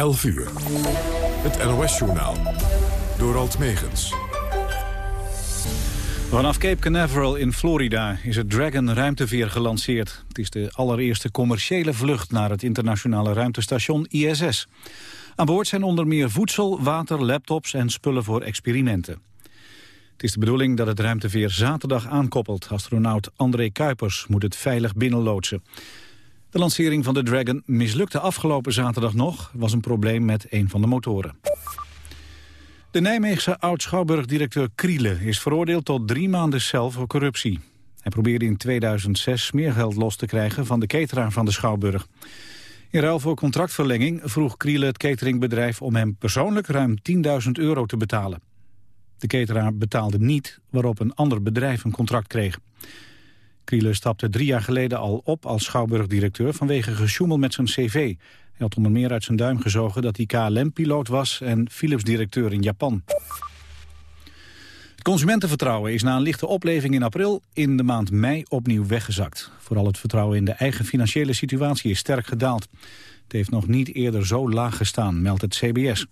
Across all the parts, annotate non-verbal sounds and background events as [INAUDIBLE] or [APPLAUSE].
11 uur. Het NOS-journaal. Door Alt Megens. Vanaf Cape Canaveral in Florida is het Dragon ruimteveer gelanceerd. Het is de allereerste commerciële vlucht naar het internationale ruimtestation ISS. Aan boord zijn onder meer voedsel, water, laptops en spullen voor experimenten. Het is de bedoeling dat het ruimteveer zaterdag aankoppelt. Astronaut André Kuipers moet het veilig binnenloodsen. De lancering van de Dragon mislukte afgelopen zaterdag nog. was een probleem met een van de motoren. De Nijmeegse oud-schouwburgdirecteur Kriele is veroordeeld tot drie maanden cel voor corruptie. Hij probeerde in 2006 meer geld los te krijgen van de cateraar van de Schouwburg. In ruil voor contractverlenging vroeg Kriele het cateringbedrijf om hem persoonlijk ruim 10.000 euro te betalen. De cateraar betaalde niet, waarop een ander bedrijf een contract kreeg. Kriele stapte drie jaar geleden al op als schouwburgdirecteur vanwege gesjoemel met zijn cv. Hij had onder meer uit zijn duim gezogen dat hij KLM-piloot was en Philips-directeur in Japan. Het consumentenvertrouwen is na een lichte opleving in april in de maand mei opnieuw weggezakt. Vooral het vertrouwen in de eigen financiële situatie is sterk gedaald. Het heeft nog niet eerder zo laag gestaan, meldt het CBS.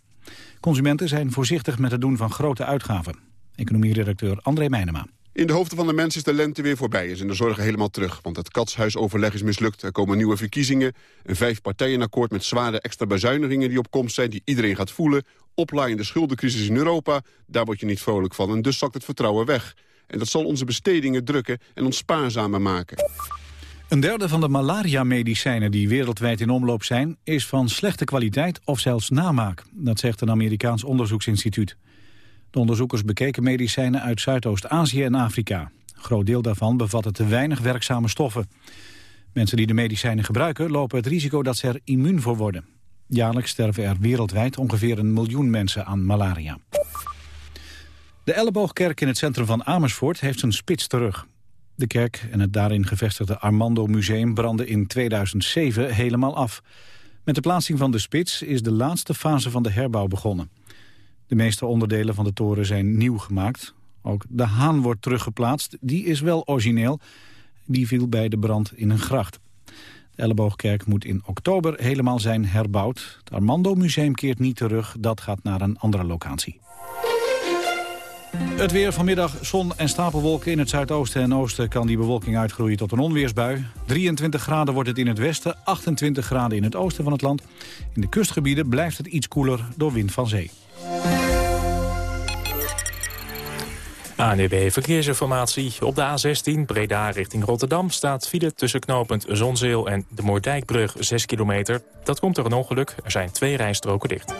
Consumenten zijn voorzichtig met het doen van grote uitgaven. Economieredacteur André Meijnema. In de hoofden van de mensen is de lente weer voorbij en de zorgen helemaal terug. Want het katshuisoverleg is mislukt. Er komen nieuwe verkiezingen. Een vijfpartijenakkoord met zware extra bezuinigingen die op komst zijn... die iedereen gaat voelen. Oplaaiende schuldencrisis in Europa. Daar word je niet vrolijk van. En dus zakt het vertrouwen weg. En dat zal onze bestedingen drukken en ons spaarzamer maken. Een derde van de malaria-medicijnen die wereldwijd in omloop zijn... is van slechte kwaliteit of zelfs namaak. Dat zegt een Amerikaans onderzoeksinstituut. De onderzoekers bekeken medicijnen uit Zuidoost-Azië en Afrika. Groot deel daarvan bevatte te weinig werkzame stoffen. Mensen die de medicijnen gebruiken lopen het risico dat ze er immuun voor worden. Jaarlijks sterven er wereldwijd ongeveer een miljoen mensen aan malaria. De Elleboogkerk in het centrum van Amersfoort heeft zijn spits terug. De kerk en het daarin gevestigde Armando Museum brandden in 2007 helemaal af. Met de plaatsing van de spits is de laatste fase van de herbouw begonnen. De meeste onderdelen van de toren zijn nieuw gemaakt. Ook de haan wordt teruggeplaatst. Die is wel origineel. Die viel bij de brand in een gracht. De Elleboogkerk moet in oktober helemaal zijn herbouwd. Het Armando Museum keert niet terug. Dat gaat naar een andere locatie. Het weer vanmiddag, zon en stapelwolken. In het zuidoosten en oosten kan die bewolking uitgroeien tot een onweersbui. 23 graden wordt het in het westen, 28 graden in het oosten van het land. In de kustgebieden blijft het iets koeler door wind van zee. ANUB Verkeersinformatie. Op de A16 Breda richting Rotterdam staat file tussen knooppunt Zonzeel en de Moordijkbrug 6 kilometer. Dat komt door een ongeluk. Er zijn twee rijstroken dicht.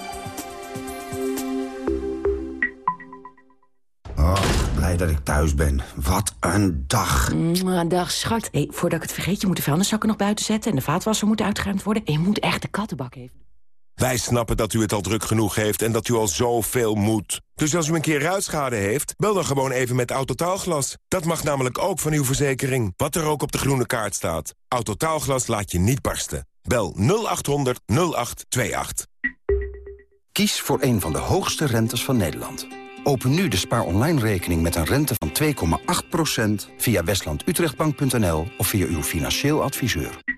Oh, blij dat ik thuis ben. Wat een dag. Mm, dag, schat. Hey, voordat ik het vergeet, je moet de vuilniszakken nog buiten zetten... en de vaatwasser moet uitgeruimd worden. En je moet echt de kattenbak even... Wij snappen dat u het al druk genoeg heeft en dat u al zoveel moet. Dus als u een keer ruitschade heeft, bel dan gewoon even met Autotaalglas. Dat mag namelijk ook van uw verzekering, wat er ook op de groene kaart staat. Autotaalglas laat je niet barsten. Bel 0800 0828. Kies voor een van de hoogste rentes van Nederland. Open nu de Spaar Online rekening met een rente van 2,8% via westlandutrechtbank.nl of via uw financieel adviseur.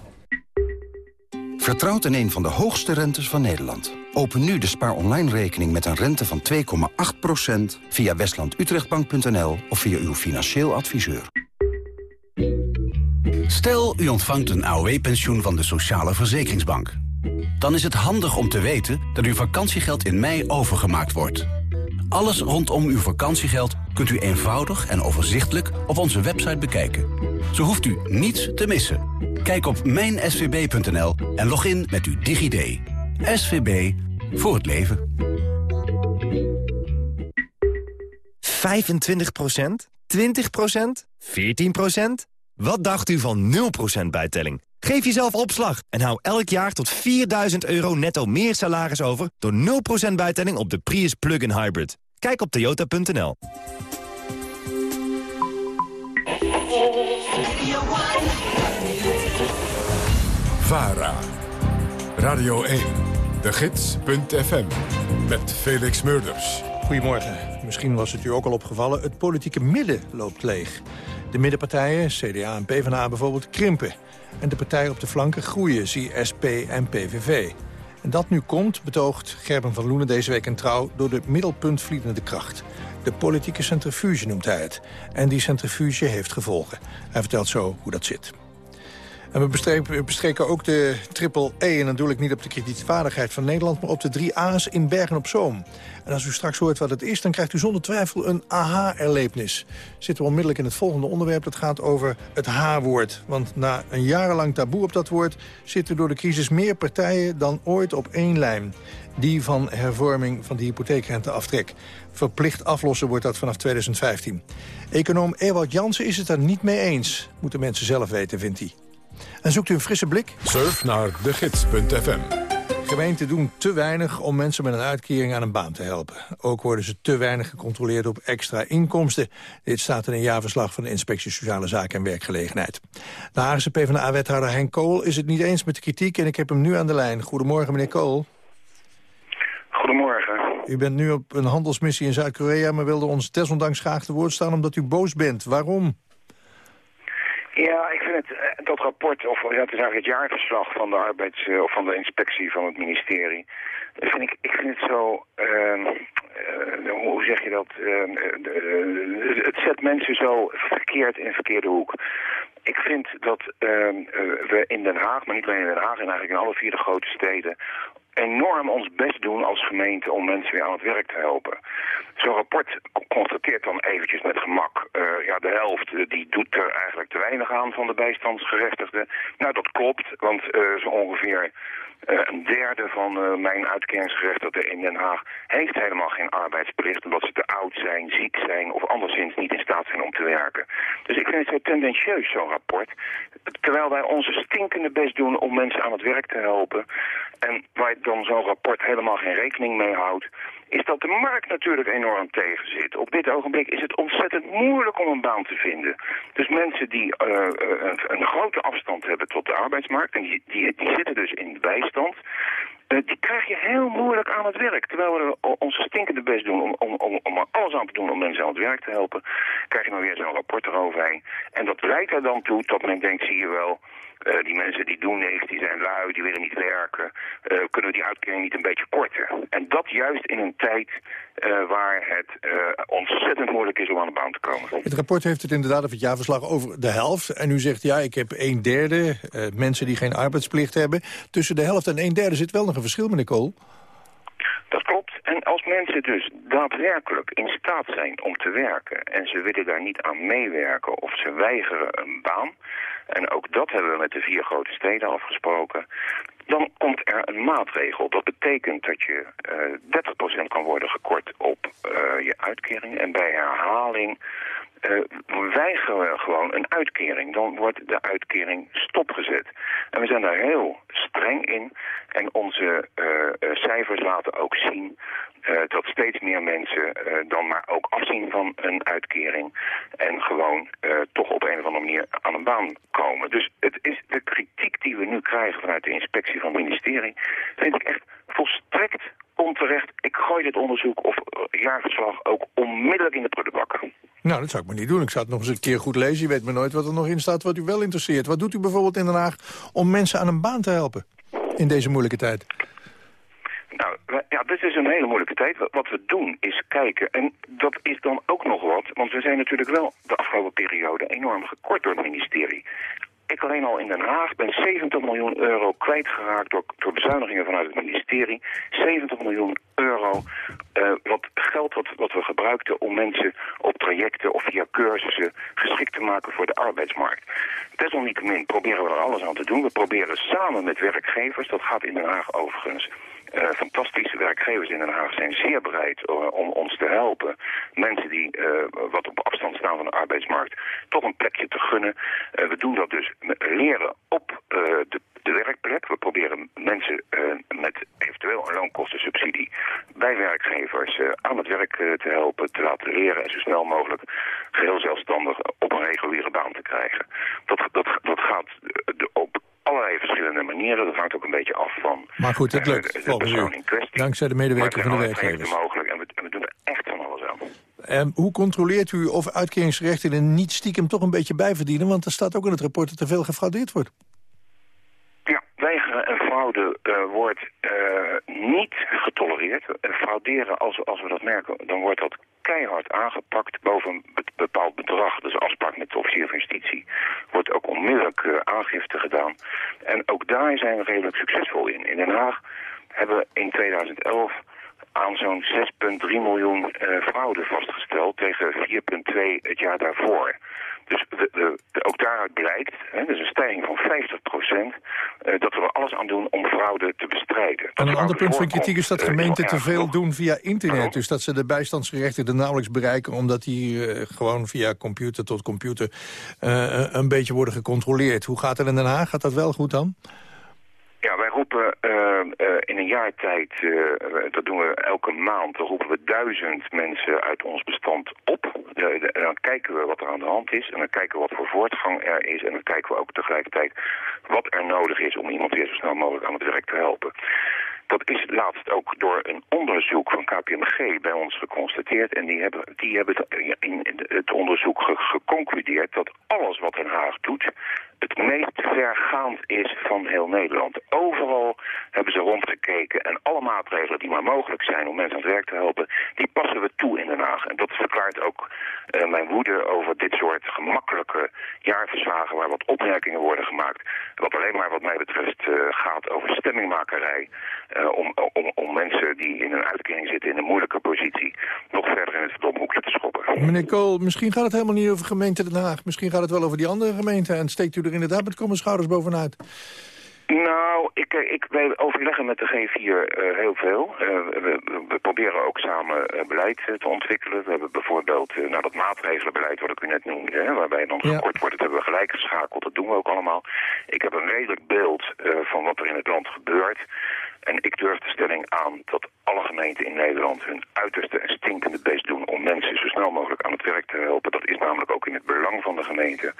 Vertrouwt in een van de hoogste rentes van Nederland. Open nu de Spaar Online rekening met een rente van 2,8% via westlandutrechtbank.nl of via uw financieel adviseur. Stel, u ontvangt een AOW-pensioen van de Sociale Verzekeringsbank. Dan is het handig om te weten dat uw vakantiegeld in mei overgemaakt wordt. Alles rondom uw vakantiegeld kunt u eenvoudig en overzichtelijk op onze website bekijken. Zo hoeft u niets te missen. Kijk op mijnsvb.nl en log in met uw DigiD. SVB voor het leven. 25% 20% 14% Wat dacht u van 0% bijtelling? Geef jezelf opslag en hou elk jaar tot 4000 euro netto meer salaris over... door 0% bijtelling op de Prius Plug-in Hybrid. Kijk op toyota.nl. VARA. Radio 1. De Gids.fm. Met Felix Murders. Goedemorgen. Misschien was het u ook al opgevallen. Het politieke midden loopt leeg. De middenpartijen, CDA en PvdA bijvoorbeeld, krimpen. En de partijen op de flanken groeien, zie SP en PVV. En dat nu komt, betoogt Gerben van Loenen deze week in Trouw... door de middelpuntvliedende kracht. De politieke centrifuge noemt hij het. En die centrifuge heeft gevolgen. Hij vertelt zo hoe dat zit. En we bestreken, ook de triple E. En dan doe ik niet op de kredietvaardigheid van Nederland... maar op de drie A's in Bergen-op-Zoom. En als u straks hoort wat het is, dan krijgt u zonder twijfel een aha-erlevenis. Zitten we onmiddellijk in het volgende onderwerp. Dat gaat over het H-woord. Want na een jarenlang taboe op dat woord... zitten door de crisis meer partijen dan ooit op één lijn. Die van hervorming van de hypotheekrenteaftrek. Verplicht aflossen wordt dat vanaf 2015. Econoom Ewald Jansen is het er niet mee eens. Moeten mensen zelf weten, vindt hij. En zoekt u een frisse blik? Surf naar degids.fm. Gemeenten doen te weinig om mensen met een uitkering aan een baan te helpen. Ook worden ze te weinig gecontroleerd op extra inkomsten. Dit staat in een jaarverslag van de Inspectie Sociale Zaken en Werkgelegenheid. De Haagse PvdA-wethouder Henk Kool is het niet eens met de kritiek... en ik heb hem nu aan de lijn. Goedemorgen, meneer Kool. Goedemorgen. U bent nu op een handelsmissie in Zuid-Korea... maar wilde ons desondanks graag te woord staan omdat u boos bent. Waarom? Ja, ik vind het, eh, dat rapport, of dat is eigenlijk het jaarverslag van de arbeids, eh, of van de inspectie van het ministerie. Vind ik, ik vind het zo, uh, hoe zeg je dat, uh, het zet mensen zo verkeerd in verkeerde hoek. Ik vind dat ehm, we in Den Haag, maar niet alleen in Den Haag, en eigenlijk in alle vier de grote steden, enorm ons best doen als gemeente om mensen weer aan het werk te helpen. Zo'n rapport constateert dan eventjes met gemak, uh, ja de helft uh, die doet er eigenlijk te weinig aan van de bijstandsgerechtigden. Nou dat klopt, want uh, zo ongeveer een derde van mijn uitkeringsgerechtigden in Den Haag heeft helemaal geen arbeidsplicht omdat ze te oud zijn, ziek zijn of anderszins niet in staat zijn om te werken. Dus ik vind het zo tendentieus zo'n rapport. Terwijl wij onze stinkende best doen om mensen aan het werk te helpen en waar dan zo'n rapport helemaal geen rekening mee houdt, is dat de markt natuurlijk enorm tegen zit. Op dit ogenblik is het ontzettend moeilijk om een baan te vinden. Dus mensen die uh, een, een, grote afstand hebben tot de arbeidsmarkt, en die, die, zitten dus in bijstand, uh, die krijg je heel moeilijk aan het werk. Terwijl we onze stinkende best doen om, om, om, om alles aan te doen om mensen aan het werk te helpen, krijg je maar weer zo'n rapport eroverheen. En dat leidt er dan toe dat men denkt, zie je wel... Uh, die mensen die doen niks, die zijn lui, die willen niet werken. Uh, kunnen we die uitkering niet een beetje korten? En dat juist in een tijd uh, waar het ontzettend moeilijk is om aan de baan te komen. Het rapport heeft het inderdaad over het jaarverslag over de helft. En u zegt, ja, ik heb een derde mensen die geen arbeidsplicht hebben. Tussen de helft en een derde zit wel nog een verschil, meneer Kool. Dat klopt. En als mensen dus daadwerkelijk in staat zijn om te werken... en ze willen daar niet aan meewerken of ze weigeren een baan... en ook dat hebben we met de vier grote steden afgesproken... dan komt er een maatregel. Dat betekent dat je uh, 30% kan worden gekort op uh, je uitkering... en bij herhaling uh, weigeren we gewoon een uitkering. Dan wordt de uitkering stopgezet. En we zijn daar heel streng in. En onze cijfers laten ook zien dat steeds meer mensen dan maar ook afzien van een uitkering en gewoon toch op een of andere manier aan een baan komen. Dus het is de kritiek die we nu krijgen vanuit de inspectie van het ministerie, vind ik echt volstrekt onterecht. Ik gooi dit onderzoek of jaarverslag ook onmiddellijk in de prullenbakken. Nou, dat zou ik maar niet doen. Ik zou het nog eens een keer goed lezen. Je weet maar nooit wat er nog in staat wat u wel interesseert. Wat doet u bijvoorbeeld in Den Haag om mensen aan een baan te helpen in deze moeilijke tijd? Nou, ja, dit is een hele moeilijke tijd. Wat we doen is kijken, en dat is dan ook nog wat, want we zijn natuurlijk wel de afgelopen periode enorm gekort door het ministerie. Ik alleen al in Den Haag ben 70 miljoen euro kwijtgeraakt door, door bezuinigingen vanuit het ministerie. 70 miljoen euro uh, wat geld wat, wat we gebruikten om mensen op trajecten of via cursussen geschikt te maken voor de arbeidsmarkt. Desalniettemin proberen we er alles aan te doen. We proberen samen met werkgevers, dat gaat in Den Haag overigens Uh, fantastische werkgevers in Den Haag zijn zeer bereid uh, om ons te helpen. Mensen die uh, wat op afstand staan van de arbeidsmarkt toch een plekje te gunnen. we doen dat dus leren op de, de, werkplek. We proberen mensen met eventueel een loonkostensubsidie bij werkgevers aan het werk te helpen, te laten leren en zo snel mogelijk geheel zelfstandig op een reguliere baan te krijgen. Dat, dat, dat gaat op allerlei verschillende manieren. Dat hangt ook een beetje af van maar goed, het lukt, uh, de persoon in kwestie. Dankzij de medewerker van de werkgevers. mogelijk en we, en we doen er echt van alles aan. En hoe controleert u of uitkeringsrechten niet stiekem toch een beetje bijverdienen? Want er staat ook in het rapport dat er veel gefraudeerd wordt. Fraude uh, wordt uh, niet getolereerd. frauderen, als, als we dat merken, dan wordt dat keihard aangepakt boven een bepaald bedrag. Dus afspraak met de officier van justitie wordt ook onmiddellijk aangifte gedaan. En ook daar zijn we redelijk succesvol in. In Den Haag hebben we in 2011 aan zo'n 6,3 miljoen fraude vastgesteld tegen 4,2 het jaar daarvoor. Dus de, de, ook daaruit blijkt, hè, dus een stijging van 50 procent, uh, dat we er alles aan doen om fraude te bestrijden. en een ander punt van kritiek is dat gemeenten te veel doen via internet. Dus dat ze de bijstandsgerechten nauwelijks bereiken... omdat die uh, gewoon via computer tot computer uh, een beetje worden gecontroleerd. Hoe gaat het in Den Haag? Gaat dat wel goed dan? Ja, wij roepen uh, uh, in een jaar tijd, uh, dat doen we elke maand, dan roepen we duizend mensen uit ons bestand op. en dan kijken we wat er aan de hand is en dan kijken we wat voor voortgang er is. En dan kijken we ook tegelijkertijd wat er nodig is om iemand weer zo snel mogelijk aan het werk te helpen. Dat is laatst ook door een onderzoek van KPMG bij ons geconstateerd. En die hebben, die hebben in het onderzoek geconcludeerd dat alles wat Den Haag doet het meest vergaand is van heel Nederland. Overal hebben ze rondgekeken en alle maatregelen die maar mogelijk zijn om mensen aan het werk te helpen, die passen we toe in Den Haag. En dat verklaart ook uh, mijn woede over dit soort gemakkelijke jaarverslagen waar wat opmerkingen worden gemaakt. Wat alleen maar wat mij betreft uh, gaat over stemmingmakerij. Uh, om, om, om mensen die in een uitkering zitten in een moeilijke positie nog verder in het verdomhoekje te schoppen. Meneer Kool, misschien gaat het helemaal niet over gemeente Den Haag. Misschien gaat het wel over die andere gemeenten en steekt u er inderdaad met komen schouders bovenuit. Nou, ik, ik, wij overleggen met de G4 uh, heel veel. Uh, we, we, proberen ook samen uh, beleid te ontwikkelen. We hebben bijvoorbeeld, nou dat maatregelenbeleid wat ik u net noemde, hè, waarbij dan ja. gekort wordt, dat hebben we gelijk geschakeld. Dat doen we ook allemaal. Ik heb een redelijk beeld van wat er in het land gebeurt. En ik durf de stelling aan dat alle gemeenten in Nederland hun uiterste en stinkende best doen om mensen zo snel mogelijk aan het werk te helpen. Dat is namelijk ook in het belang van de gemeente.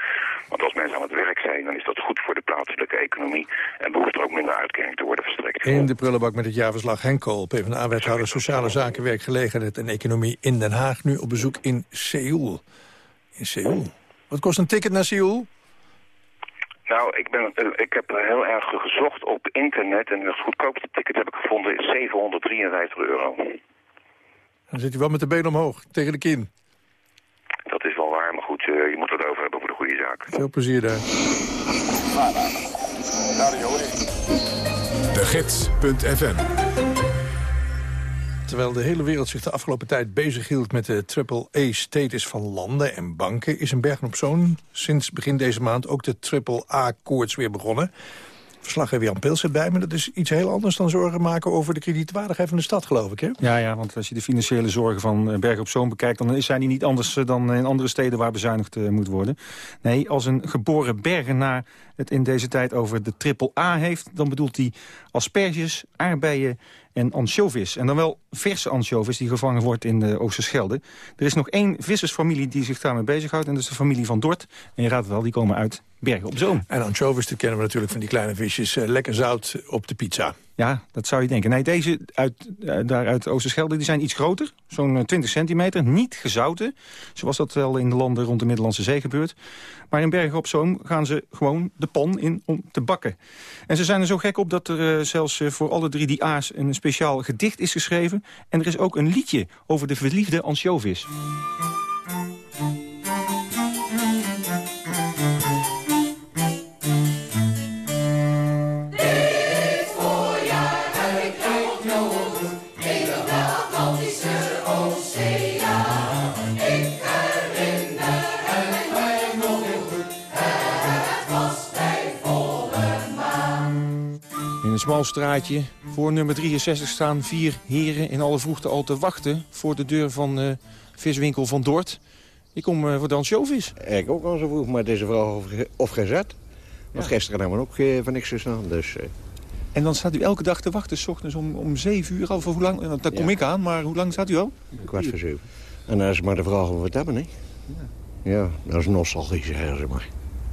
Want als mensen aan het werk zijn, dan is dat goed voor de plaatselijke economie en behoeft er ook minder uitkering te worden verstrekt. In de prullenbak met het jaarverslag Henk PvdA-wethouder Sociale Zaken, Werkgelegenheid en Economie in Den Haag, nu op bezoek in Seoul. In Seoul. Wat kost een ticket naar Seoul? Nou, ik, ben, ik heb heel erg gezocht op internet en het goedkoopste ticket heb ik gevonden is 753 euro. Dan zit u wel met de been omhoog, tegen de kin. Dat is wel waar, maar goed, je moet het over hebben voor de goede zaak. Veel plezier daar. De Gids.fm Terwijl de hele wereld zich de afgelopen tijd bezighield met de triple-A-status van landen en banken... is in Bergen op Zoon sinds begin deze maand ook de triple-A-koorts weer begonnen. Verslaggever Jan Pils zit bij me. Dat is iets heel anders dan zorgen maken over de kredietwaardigheid van de stad, geloof ik. Hè? Ja, ja, want als je de financiële zorgen van eh, Bergen op Zoom bekijkt... dan zijn die niet anders eh, dan in andere steden waar bezuinigd uh, moet worden. Nee, als een geboren Bergenaar het in deze tijd over de triple A heeft... dan bedoelt hij asperges, aardbeien en anchovies. En dan wel verse anchovies die gevangen wordt in de Oosterschelde. Er is nog één vissersfamilie die zich daarmee bezighoudt... en dat is de familie van Dort. En je raadt het wel, die komen uit Bergen op Zoom. En anchovies, dat kennen we natuurlijk van die kleine visjes. Uh, lekker zout op de pizza. Ja, dat zou je denken. Nee, deze uit, uh, daar uit Oosterschelde die zijn iets groter. Zo'n 20 centimeter, niet gezouten. Zoals dat wel in de landen rond de Middellandse Zee gebeurt. Maar in Bergen op Zoom gaan ze gewoon de pan in om te bakken. En ze zijn er zo gek op dat er zelfs voor alle drie die A's... een speciaal gedicht is geschreven. En er is ook een liedje over de verliefde smal straatje. Voor nummer 63 staan vier heren in alle vroegte al te wachten... voor de deur van de viswinkel Van Dort. Ik kom uh, voor dan showvis. Ik ook al zo vroeg, maar deze vrouw of, of gezet. Want gisteren hebben we ook eh, van niks aan. dus... Eh. En dan staat u elke dag te wachten, s ochtends om, om 7 uur al? Voor hoe lang, nou, daar kom ik aan, maar hoe lang staat u al? Kwart voor zeven. En dan is maar de vraag of we het hebben, hè? Ja, ja dat is nostalgisch, zeg maar.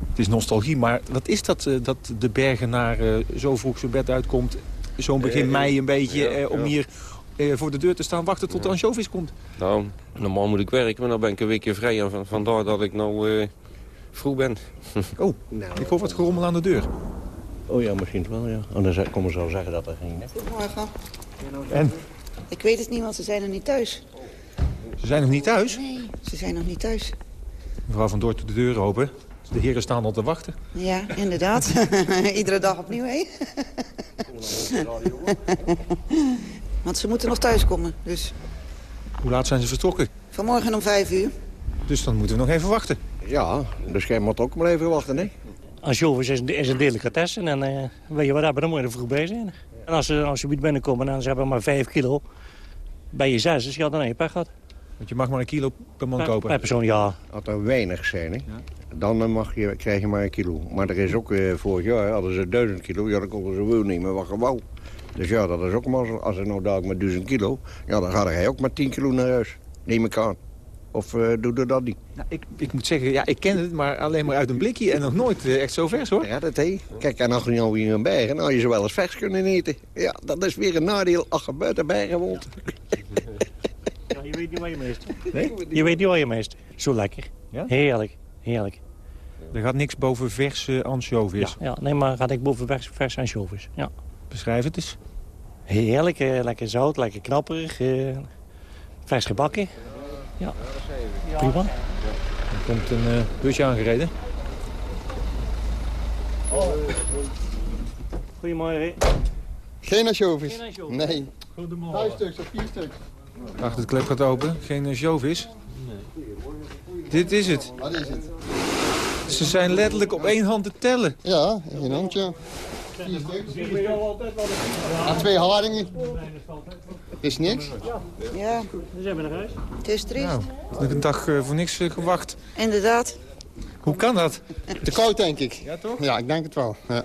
Het is nostalgie, maar wat is dat, uh, dat de bergen naar uh, zo vroeg zijn bed uitkomt... zo'n begin uh, mei een beetje, ja, om hier voor de deur te staan wachten tot de ansjovis komt? Nou, normaal moet ik werken, maar dan ben ik een weekje vrij. En vandaar dat ik nou vroeg ben. [LAUGHS] oh, nou. ik hoor wat gerommel aan de deur. Oh ja, misschien wel, ja. Oh, dan komen ze al zeggen dat er geen... Goedemorgen. En? Ik weet het niet, want ze zijn nog niet thuis. Ze zijn nog niet thuis? Nee, ze zijn nog niet thuis. Mevrouw van Doort de deur open. De heren staan al te wachten. Ja, inderdaad. [LAUGHS] Iedere dag opnieuw, hè? [LAUGHS] Want ze moeten nog thuiskomen, dus... Hoe laat zijn ze vertrokken? Vanmorgen om vijf uur. Dus dan moeten we nog even wachten. Ja, dus jij moet ook maar even wachten, hè? Ansjovis is, is een delicatesse en uh, weet je wat dan moet je er vroeg bij zijn. En als ze, als ze niet binnenkomen en ze hebben maar vijf kilo, bij je zes, dus ja, dan heb je pech gehad. Want je mag maar een kilo per man kopen? Per persoon, ja. Als er weinig zijn, hè? Ja. dan mag je, krijg je maar een kilo. Maar er is ook uh, vorig jaar, hadden ze duizend kilo, ja, dan konden ze wel nemen wat gewoon. Dus ja, dat is ook maar, als er nou dadelijk met duizend kilo, ja, dan ga je ook maar 10 kilo naar huis. Neem ik aan. Of uh, doe je dat niet? Nou, ik, ik moet zeggen, ja, ik ken het, maar alleen maar uit een blikje en nog nooit uh, echt zo vers, hoor. Ja, dat hé. Kijk, en als je nou hier in bergen, nou je ze wel eens vers kunnen eten. Ja, dat is weer een nadeel als je buiten bergen woont. [LAUGHS] je weet niet wat je meest. Nee? Je weet niet wat je meest. Zo lekker. Ja? Heerlijk, heerlijk. Er gaat niks boven verse ansjovis? Ja, ja, nee, maar gaat ik boven vers, verse ansjovis, ja. Beschrijf het eens. Heerlijk, lekker zout, lekker knapperig, vers gebakken. Ja, prima. Er komt een uh, busje aangereden. Goedemorgen. Geen ansjovis? Nee. Goedemorgen. Vijf stuks of vier stuks. Achter het klep gaat open. Geen ansjovis? Nee. Dit is het. Wat is het? Ze zijn letterlijk op één hand te tellen. Ja, één handje. Vier stuks. En twee haringen. Is niks? Ja. Dan zijn we naar huis. Het is triest. Nou, ik heb een dag uh, voor niks uh, gewacht. Inderdaad. Hoe kan dat? Te koud, denk ik. Ja, toch? Ja, ik denk het wel. Ja.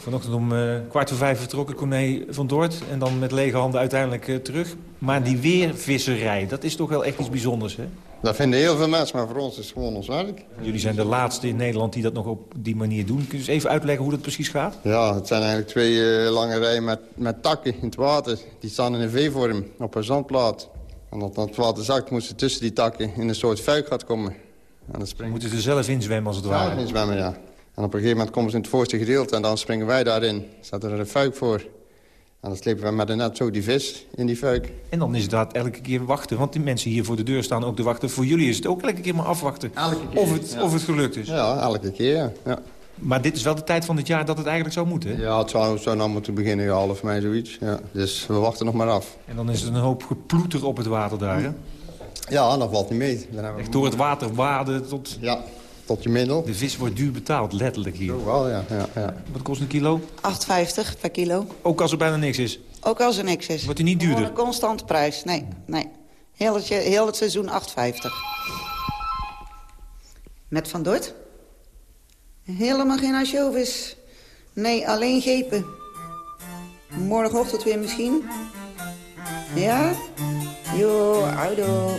Vanochtend om uh, kwart voor vijf vertrokken Corné van Dort. En dan met lege handen uiteindelijk terug. Maar die weervisserij, dat is toch wel echt iets bijzonders, hè? Dat vinden heel veel mensen, maar voor ons is het gewoon ons werk. Jullie zijn de laatste in Nederland die dat nog op die manier doen. Kun je eens even uitleggen hoe dat precies gaat? Ja, het zijn eigenlijk twee uh, lange rijen met, met takken in het water. Die staan in een V-vorm op een zandplaat. En als het water zakt, moeten ze tussen die takken in een soort fuikgat komen. En dan springen... Moeten ze er zelf in zwemmen als het ware? Zelf in zwemmen, ja. En op een gegeven moment komen ze in het voorste gedeelte en dan springen wij daarin. Zet er een fuik voor. En dan slepen we met een net zo die vis in die fuik. En dan is het dat elke keer wachten. Want die mensen hier voor de deur staan ook te wachten. Voor jullie is het ook elke keer maar afwachten. Elke keer, of, het, ja. of het gelukt is. Ja, elke keer, ja. ja. Maar dit is wel de tijd van het jaar dat het eigenlijk zou moeten, Ja, het zou, zou nou moeten beginnen, ja, half mei zoiets. Ja. Dus we wachten nog maar af. En dan is het een hoop geploeter op het water daar, hè? Ja, dat valt niet mee. Dan Echt door het water waden tot... Ja, tot je middel. De vis wordt duur betaald, letterlijk hier. Zo wel, ja. ja, ja. Wat kost een kilo? 8,50 per kilo. Ook als er bijna niks is? Ook als er niks is. Wordt hij niet duurder? Een constante prijs, nee. nee. Heel, het, heel het seizoen 8,50. Met Van Dort? Helemaal geen ansjovis. Nee, alleen gepen. Morgenochtend weer misschien. Ja? Jo, oudo.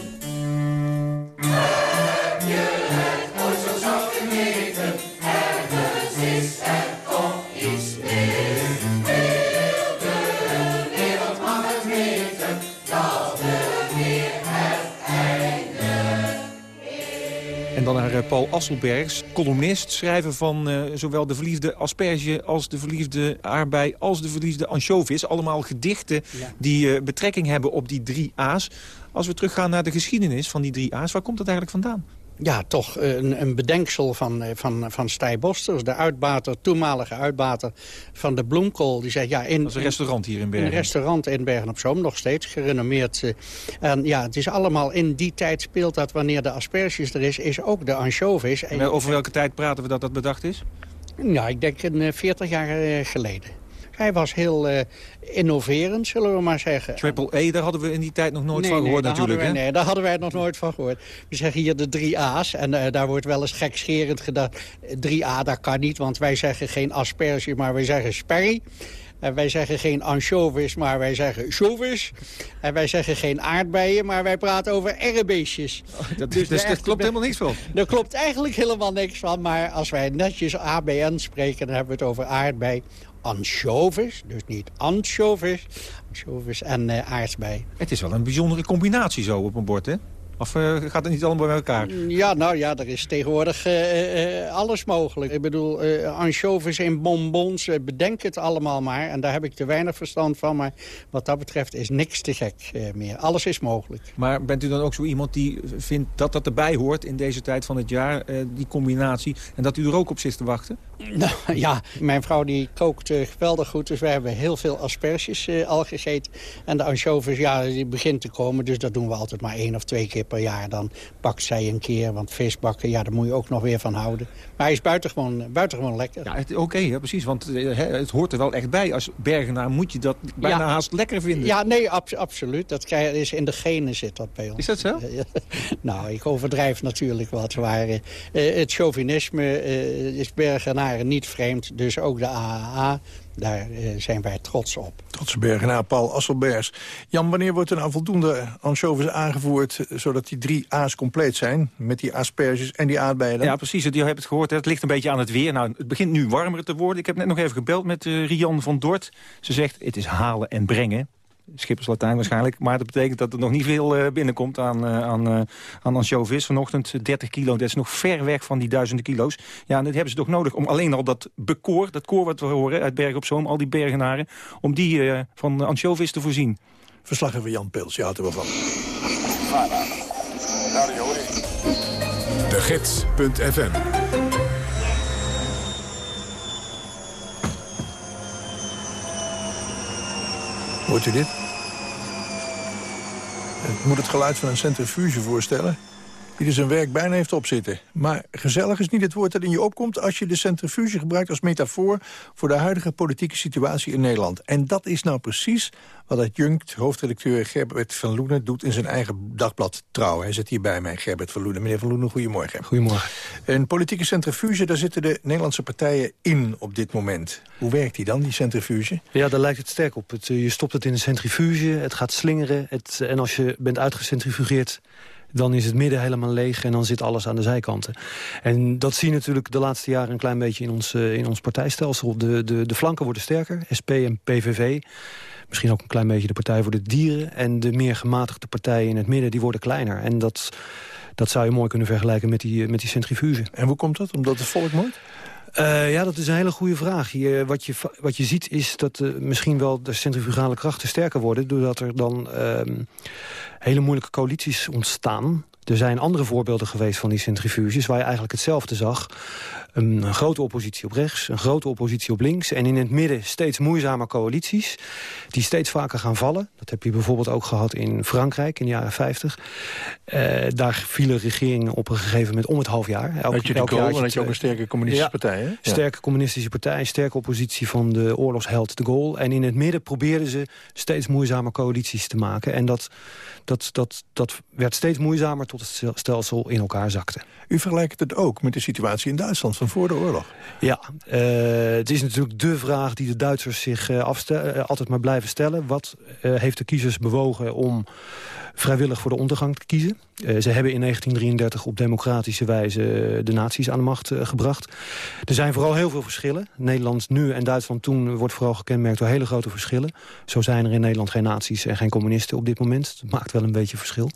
Naar eh, Paul Asselbergs, columnist, schrijver van uh, zowel de verliefde asperge... als de verliefde aardbei, als de verliefde ansjovis. Allemaal gedichten ja. die uh, betrekking hebben op die drie A's. Als we teruggaan naar de geschiedenis van die drie A's, waar komt dat eigenlijk vandaan? Ja, toch een, een bedenksel van, van, van Stij Bosters, de uitbater, toenmalige uitbater van de bloemkool. Die zegt, ja, in, dat is een restaurant hier in Bergen. Een restaurant in Bergen-op-Zoom, nog steeds gerenommeerd. En ja, het is allemaal in die tijd speelt dat wanneer de asperges er is, is ook de anchovis. En over welke tijd praten we dat dat bedacht is? Ja, ik denk een 40 jaar geleden. Hij was heel uh, innoverend, zullen we maar zeggen. Triple E, daar hadden we in die tijd nog nooit nee, van gehoord nee, natuurlijk. Wij, nee, daar hadden wij nog nooit van gehoord. We zeggen hier de drie A's en uh, daar wordt wel eens gekscherend gedaan. 3A, dat kan niet, want wij zeggen geen asperge, maar wij zeggen sperry. En wij zeggen geen anchovies, maar wij zeggen chauvis. En wij zeggen geen aardbeien, maar wij praten over errebeestjes. Oh, dat, dus, dus dat klopt helemaal niks van? Daar [LAUGHS] klopt eigenlijk helemaal niks van. Maar als wij netjes ABN spreken, dan hebben we het over aardbei. Anchovies, dus niet anchovies. Anchovies en uh, aardbei. Het is wel een bijzondere combinatie zo op een bord, hè? Of uh, gaat het niet allemaal bij elkaar? Ja, nou ja, er is tegenwoordig uh, uh, alles mogelijk. Ik bedoel, anchovies in bonbons, bedenk het allemaal maar. En daar heb ik te weinig verstand van. Maar wat dat betreft is niks te gek meer. Alles is mogelijk. Maar bent u dan ook zo iemand die vindt dat dat erbij hoort in deze tijd van het jaar, die combinatie, en dat u er ook op zit te wachten? [LAUGHS] Nou ja, mijn vrouw die kookt geweldig goed. Dus wij hebben heel veel asperges al gegeten. En de anchovies, ja, die begint te komen. Dus dat doen we altijd maar één of twee keer per jaar. Dan pakt zij een keer, want visbakken, ja, daar moet je ook nog weer van houden. Maar hij is buitengewoon, buitengewoon lekker. Ja, oké, okay, precies, want het hoort er wel echt bij. Als bergenaar moet je dat bijna ja. haast lekker vinden. Ja, nee, ab absoluut. Dat is in de genen zit dat bij ons. Is dat zo? [LAUGHS] nou, ik overdrijf natuurlijk wat. Maar uh, het chauvinisme uh, is bergenaren niet vreemd. Dus ook de AAA. Daar uh, zijn wij trots op. Trotse bergenaar Paul Asselbergs. Jan, wanneer wordt er nou voldoende anchovies aangevoerd... zodat die drie A's compleet zijn? Met die asperges en die aardbeien? Ja, precies. Je hebt het gehoord. Hè. Het ligt een beetje aan het weer. Nou, het begint nu warmer te worden. Ik heb net nog even gebeld met uh, Rian van Dort. Ze zegt, het is halen en brengen schippers Latijn waarschijnlijk. Maar dat betekent dat er nog niet veel uh, binnenkomt aan, uh, aan, uh, aan anchovies. Vanochtend 30 kilo, dat is nog ver weg van die duizenden kilo's. Ja, en dat hebben ze toch nodig om alleen al dat bekoor, dat koor wat we horen uit Bergen op Zoom, al die bergenaren, om die van anchovies te voorzien. Verslaggever Jan Pils, je houdt er wel van. De Gids.fm Hoort u dit? Ik moet het geluid van een centrifuge voorstellen... die er zijn werk bijna heeft opzitten. Maar gezellig is niet het woord dat in je opkomt... als je de centrifuge gebruikt als metafoor... voor de huidige politieke situatie in Nederland. En dat is nou precies wat adjunct hoofdredacteur Gerbert van Loenen doet in zijn eigen dagblad Trouw. Hij zit hier bij mij, Gerbert van Loenen. Meneer van Loenen, goedemorgen. Goedemorgen. Een politieke centrifuge, daar zitten de Nederlandse partijen in op dit moment. Hoe werkt die dan, die centrifuge? Ja, daar lijkt het sterk op. Het, je stopt het in een centrifuge, het gaat slingeren. Het, en als je bent uitgecentrifugeerd dan is het midden helemaal leeg en dan zit alles aan de zijkanten. En dat zie je natuurlijk de laatste jaren een klein beetje in ons, in ons partijstelsel. De, de, de flanken worden sterker, SP en PVV. Misschien ook een klein beetje de Partij voor de Dieren. En de meer gematigde partijen in het midden, die worden kleiner. En dat, dat zou je mooi kunnen vergelijken met die, met die centrifuge. En hoe komt dat? Omdat het volk moet? Uh, ja, dat is een hele goede vraag. Wat, je, wat je ziet is dat uh, misschien wel de centrifugale krachten sterker worden... doordat er dan uh, hele moeilijke coalities ontstaan. Er zijn andere voorbeelden geweest van die centrifuges... waar je eigenlijk hetzelfde zag. Een, grote oppositie op rechts, een grote oppositie op links... en in het midden steeds moeizamer coalities... die steeds vaker gaan vallen. Dat heb je bijvoorbeeld ook gehad in Frankrijk in de jaren 50. Uh, daar vielen regeringen op een gegeven moment om het half jaar. Elk, had je de Gaulle, had je ook een sterke communistische ja, partij, hè? Ja. Sterke communistische partij, sterke oppositie van de oorlogsheld de Gaulle. En in het midden probeerden ze steeds moeizamer coalities te maken. En dat, dat, dat, dat werd steeds moeizamer tot het stelsel in elkaar zakte. U vergelijkt het ook met de situatie in Duitsland van voor de oorlog. Ja, uh, het is natuurlijk de vraag die de Duitsers zich uh, altijd maar blijven stellen. Wat heeft de kiezers bewogen om vrijwillig voor de ondergang te kiezen? ze hebben in 1933 op democratische wijze de nazi's aan de macht gebracht. Er zijn vooral heel veel verschillen. Nederland nu en Duitsland toen wordt vooral gekenmerkt door hele grote verschillen. Zo zijn er in Nederland geen nazi's en geen communisten op dit moment. Dat maakt wel een beetje verschil.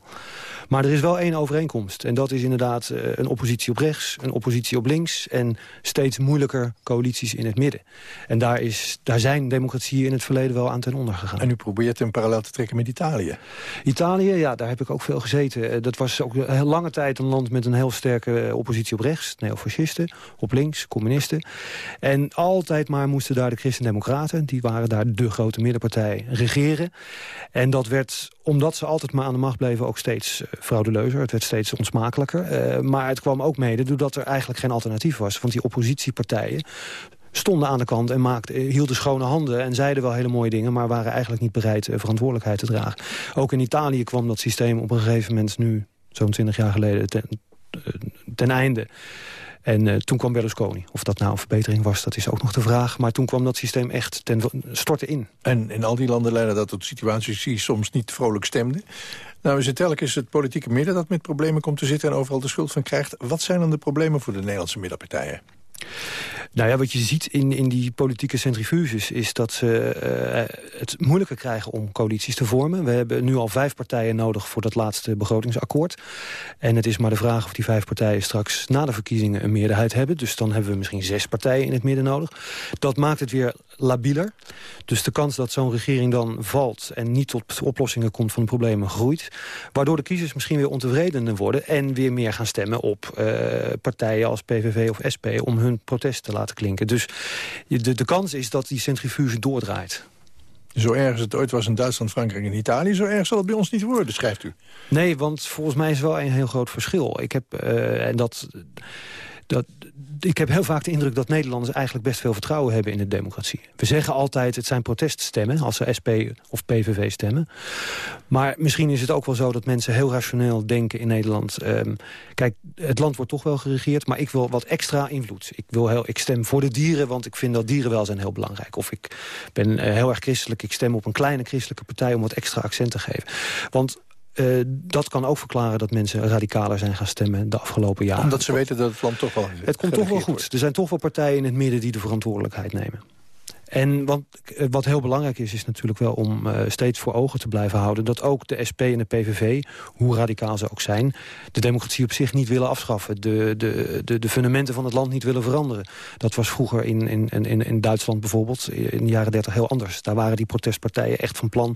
Maar er is wel één overeenkomst. En dat is inderdaad een oppositie op rechts, een oppositie op links... en steeds moeilijker coalities in het midden. En daar, is, daar zijn democratieën in het verleden wel aan ten onder gegaan. En u probeert een parallel te trekken met Italië. Italië, ja, daar heb ik ook veel gezeten. Dat was ook een heel lange tijd een land met een heel sterke oppositie op rechts. Neofascisten, op links, communisten. En altijd maar moesten daar de christendemocraten... die waren daar de grote middenpartij, regeren. En dat werd, omdat ze altijd maar aan de macht bleven... ook steeds fraudeleuzer, het werd steeds onsmakelijker. Uh, maar het kwam ook mede doordat er eigenlijk geen alternatief was. Want die oppositiepartijen stonden aan de kant en maakten, hielden schone handen... en zeiden wel hele mooie dingen, maar waren eigenlijk niet bereid eh, verantwoordelijkheid te dragen. Ook in Italië kwam dat systeem op een gegeven moment nu, zo'n 20 jaar geleden, eh, ten einde. En uh, toen kwam Berlusconi. Of dat nou een verbetering was, dat is ook nog de vraag. Maar toen kwam dat systeem echt ten storten in. En in al die landen leidde dat tot situaties die soms niet vrolijk stemden. Nou is het telkens het politieke midden dat met problemen komt te zitten... en overal de schuld van krijgt. Wat zijn dan de problemen voor de Nederlandse middenpartijen? Nou ja, wat je ziet in, in die politieke centrifuges... is dat ze uh, het moeilijker krijgen om coalities te vormen. We hebben nu al vijf partijen nodig voor dat laatste begrotingsakkoord. En het is maar de vraag of die vijf partijen straks na de verkiezingen... een meerderheid hebben. Dus dan hebben we misschien zes partijen in het midden nodig. Dat maakt het weer labieler. Dus de kans dat zo'n regering dan valt... en niet tot oplossingen komt van de problemen groeit. Waardoor de kiezers misschien weer ontevredener worden... en weer meer gaan stemmen op uh, partijen als PVV of SP... om hun protest te laten klinken. Dus de, de kans is dat die centrifuge doordraait. Zo erg als het ooit was in Duitsland, Frankrijk en Italië... zo erg zal het bij ons niet worden, schrijft u. Nee, want volgens mij is wel een heel groot verschil. Ik heb, uh, en dat, ik heb heel vaak de indruk dat Nederlanders eigenlijk best veel vertrouwen hebben in de democratie. We zeggen altijd het zijn proteststemmen als ze SP of PVV stemmen. Maar misschien is het ook wel zo dat mensen heel rationeel denken in Nederland. Um, kijk, het land wordt toch wel geregeerd, maar ik wil wat extra invloed. Ik, wil heel, ik stem voor de dieren, want ik vind dat dierenwelzijn heel belangrijk. Of ik ben uh, heel erg christelijk, ik stem op een kleine christelijke partij om wat extra accent te geven. Want uh, dat kan ook verklaren dat mensen radicaler zijn gaan stemmen de afgelopen jaren. Omdat ze weten dat het land toch wel... Het komt toch wel goed. Wordt. Er zijn toch wel partijen in het midden die de verantwoordelijkheid nemen. En wat, wat heel belangrijk is, is natuurlijk wel om uh, steeds voor ogen te blijven houden... dat ook de SP en de PVV, hoe radicaal ze ook zijn... de democratie op zich niet willen afschaffen. De, de, de, de fundamenten van het land niet willen veranderen. Dat was vroeger in, in, in, in Duitsland bijvoorbeeld in de jaren 30 heel anders. Daar waren die protestpartijen echt van plan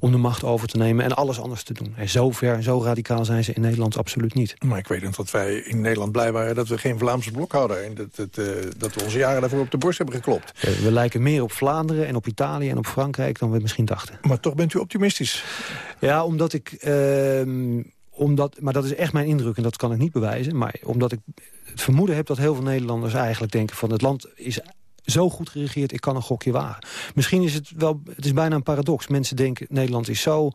om de macht over te nemen... en alles anders te doen. En zo ver en zo radicaal zijn ze in Nederland absoluut niet. Maar ik weet nog dat wij in Nederland blij waren... dat we geen Vlaamse blok hadden. En dat, dat, uh, dat we onze jaren daarvoor op de borst hebben geklopt. We lijken meer op Vlaanderen en op Italië en op Frankrijk dan we misschien dachten. Maar toch bent u optimistisch? Ja, omdat ik... Uh, omdat, maar dat is echt mijn indruk en dat kan ik niet bewijzen. Maar omdat ik het vermoeden heb dat heel veel Nederlanders eigenlijk denken... van het land is zo goed geregeerd, ik kan een gokje wagen. Misschien is het wel, het is bijna een paradox. Mensen denken, Nederland is zo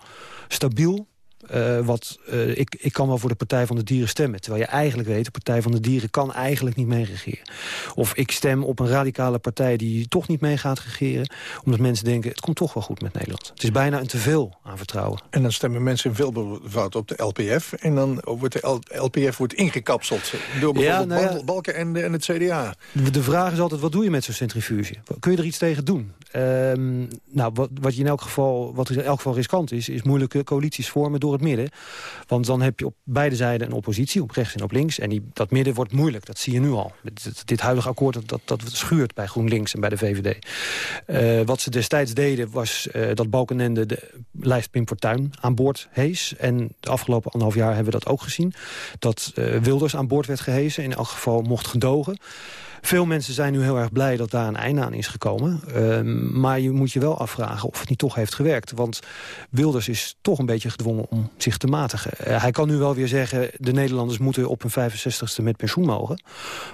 stabiel uh, wat, uh, ik, ik kan wel voor de Partij van de Dieren stemmen. Terwijl je eigenlijk weet, de Partij van de Dieren kan eigenlijk niet meeregeren. Of ik stem op een radicale partij die toch niet mee gaat regeren. Omdat mensen denken, het komt toch wel goed met Nederland. Het is bijna een teveel aan vertrouwen. En dan stemmen mensen in veelbevoud op de LPF. En dan wordt de LPF wordt ingekapseld door bijvoorbeeld ja, nou ja, Balken en, de, en het CDA. De vraag is altijd, wat doe je met zo'n centrifuge? Kun je er iets tegen doen? Um, nou, wat, wat, je in elk geval, wat in elk geval riskant is... is moeilijke coalities vormen door het midden. Want dan heb je op beide zijden een oppositie, op rechts en op links. En die, dat midden wordt moeilijk, dat zie je nu al. Dit, dit huidige akkoord, dat, dat, schuurt bij GroenLinks en bij de VVD. Uh, wat ze destijds deden, was uh, dat Balkenende de lijst Pim Fortuyn aan boord hees. En de afgelopen anderhalf jaar hebben we dat ook gezien. Dat uh, Wilders aan boord werd gehezen, in elk geval mocht gedogen. Veel mensen zijn nu heel erg blij dat daar een einde aan is gekomen. Uh, maar je moet je wel afvragen of het niet toch heeft gewerkt. Want Wilders is toch een beetje gedwongen om zich te matigen. Uh, hij kan nu wel weer zeggen, de Nederlanders moeten op hun 65ste met pensioen mogen.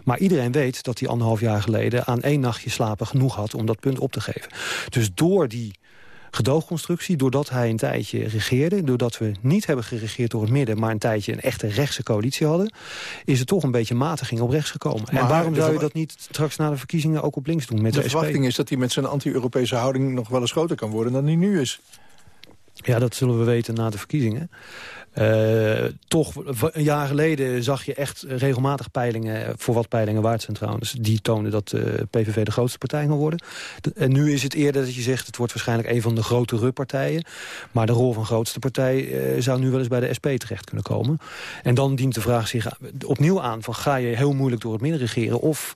Maar iedereen weet dat hij anderhalf jaar geleden aan één nachtje slapen genoeg had om dat punt op te geven. Dus door die gedoogconstructie. Doordat hij een tijdje regeerde, doordat we niet hebben geregeerd door het midden... maar een tijdje een echte rechtse coalitie hadden... is er toch een beetje matiging op rechts gekomen. Maar en waarom zou je dat niet straks na de verkiezingen ook op links doen? Met de, de verwachting is dat hij met zijn anti-Europese houding... nog wel eens groter kan worden dan hij nu is. Ja, dat zullen we weten na de verkiezingen. Uh, toch, een jaar geleden zag je echt regelmatig peilingen... voor wat peilingen waard zijn trouwens... die tonen dat de uh, PVV de grootste partij kan worden. De, en nu is het eerder dat je zegt... het wordt waarschijnlijk een van de grotere partijen. Maar de rol van grootste partij zou nu wel eens bij de SP terecht kunnen komen. En dan dient de vraag zich opnieuw aan... van ga je heel moeilijk door het midden regeren... of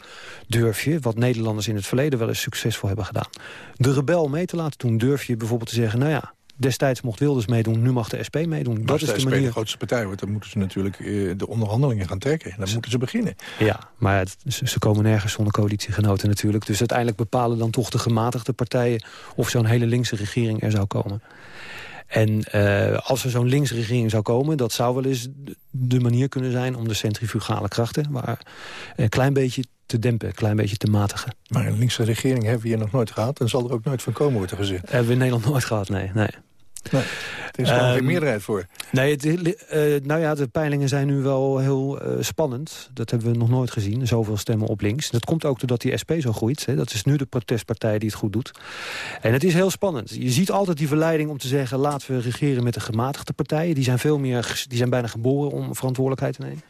durf je, wat Nederlanders in het verleden wel eens succesvol hebben gedaan... de rebel mee te laten doen? Durf je bijvoorbeeld te zeggen... nou ja, Destijds mocht Wilders meedoen, nu mag de SP meedoen. Maar dat is de, SP manier... de grootste partij wordt, dan moeten ze natuurlijk uh, de onderhandelingen gaan trekken. En dan moeten ze beginnen. Ja, maar het, ze komen nergens zonder coalitiegenoten natuurlijk. Dus uiteindelijk bepalen dan toch de gematigde partijen... of zo'n hele linkse regering er zou komen. En uh, als er zo'n linkse regering zou komen... dat zou wel eens de manier kunnen zijn om de centrifugale krachten... waar een klein beetje te dempen, een klein beetje te matigen. Maar een linkse regering hebben we hier nog nooit gehad... en zal er ook nooit van komen, wordt er gezegd. Hebben we in Nederland nooit gehad, nee. nee. Nee, er is gewoon geen Ehm, meerderheid voor. Nee, het, eh, nou ja, de peilingen zijn nu wel heel eh, spannend. Dat hebben we nog nooit gezien, zoveel stemmen op links. Dat komt ook doordat die SP zo groeit. Hè. Dat is nu de protestpartij die het goed doet. En het is heel spannend. Je ziet altijd die verleiding om te zeggen... laten we regeren met de gematigde partijen. Die zijn, veel meer, die zijn bijna geboren om verantwoordelijkheid te nemen.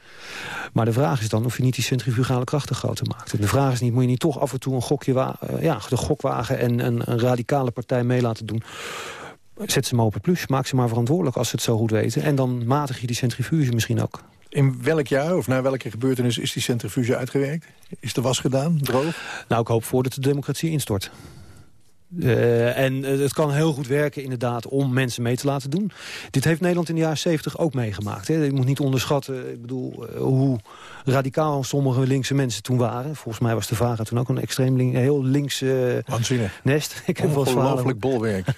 Maar de vraag is dan of je niet die centrifugale krachten groter maakt. En de vraag is niet, moet je niet toch af en toe een gokje eh, ja, de gok wagen... en een, een radicale partij mee laten doen... Zet ze maar op het plus, maak ze maar verantwoordelijk als ze het zo goed weten. En dan matig je die centrifuge misschien ook. In welk jaar of na welke gebeurtenis is die centrifuge uitgewerkt? Is de was gedaan, droog? Nou, ik hoop voordat de democratie instort. Eh, en eh, het kan heel goed werken inderdaad om mensen mee te laten doen. Dit heeft Nederland in de jaren 70 ook meegemaakt. Hè. Je moet niet onderschatten ik bedoel, eh, hoe radicaal sommige linkse mensen toen waren. Volgens mij was de VARA toen ook een extreem link, heel links Waanzinnig. nest. [LAUGHS] Ik heb Ongelooflijk bolwerk. [LAUGHS]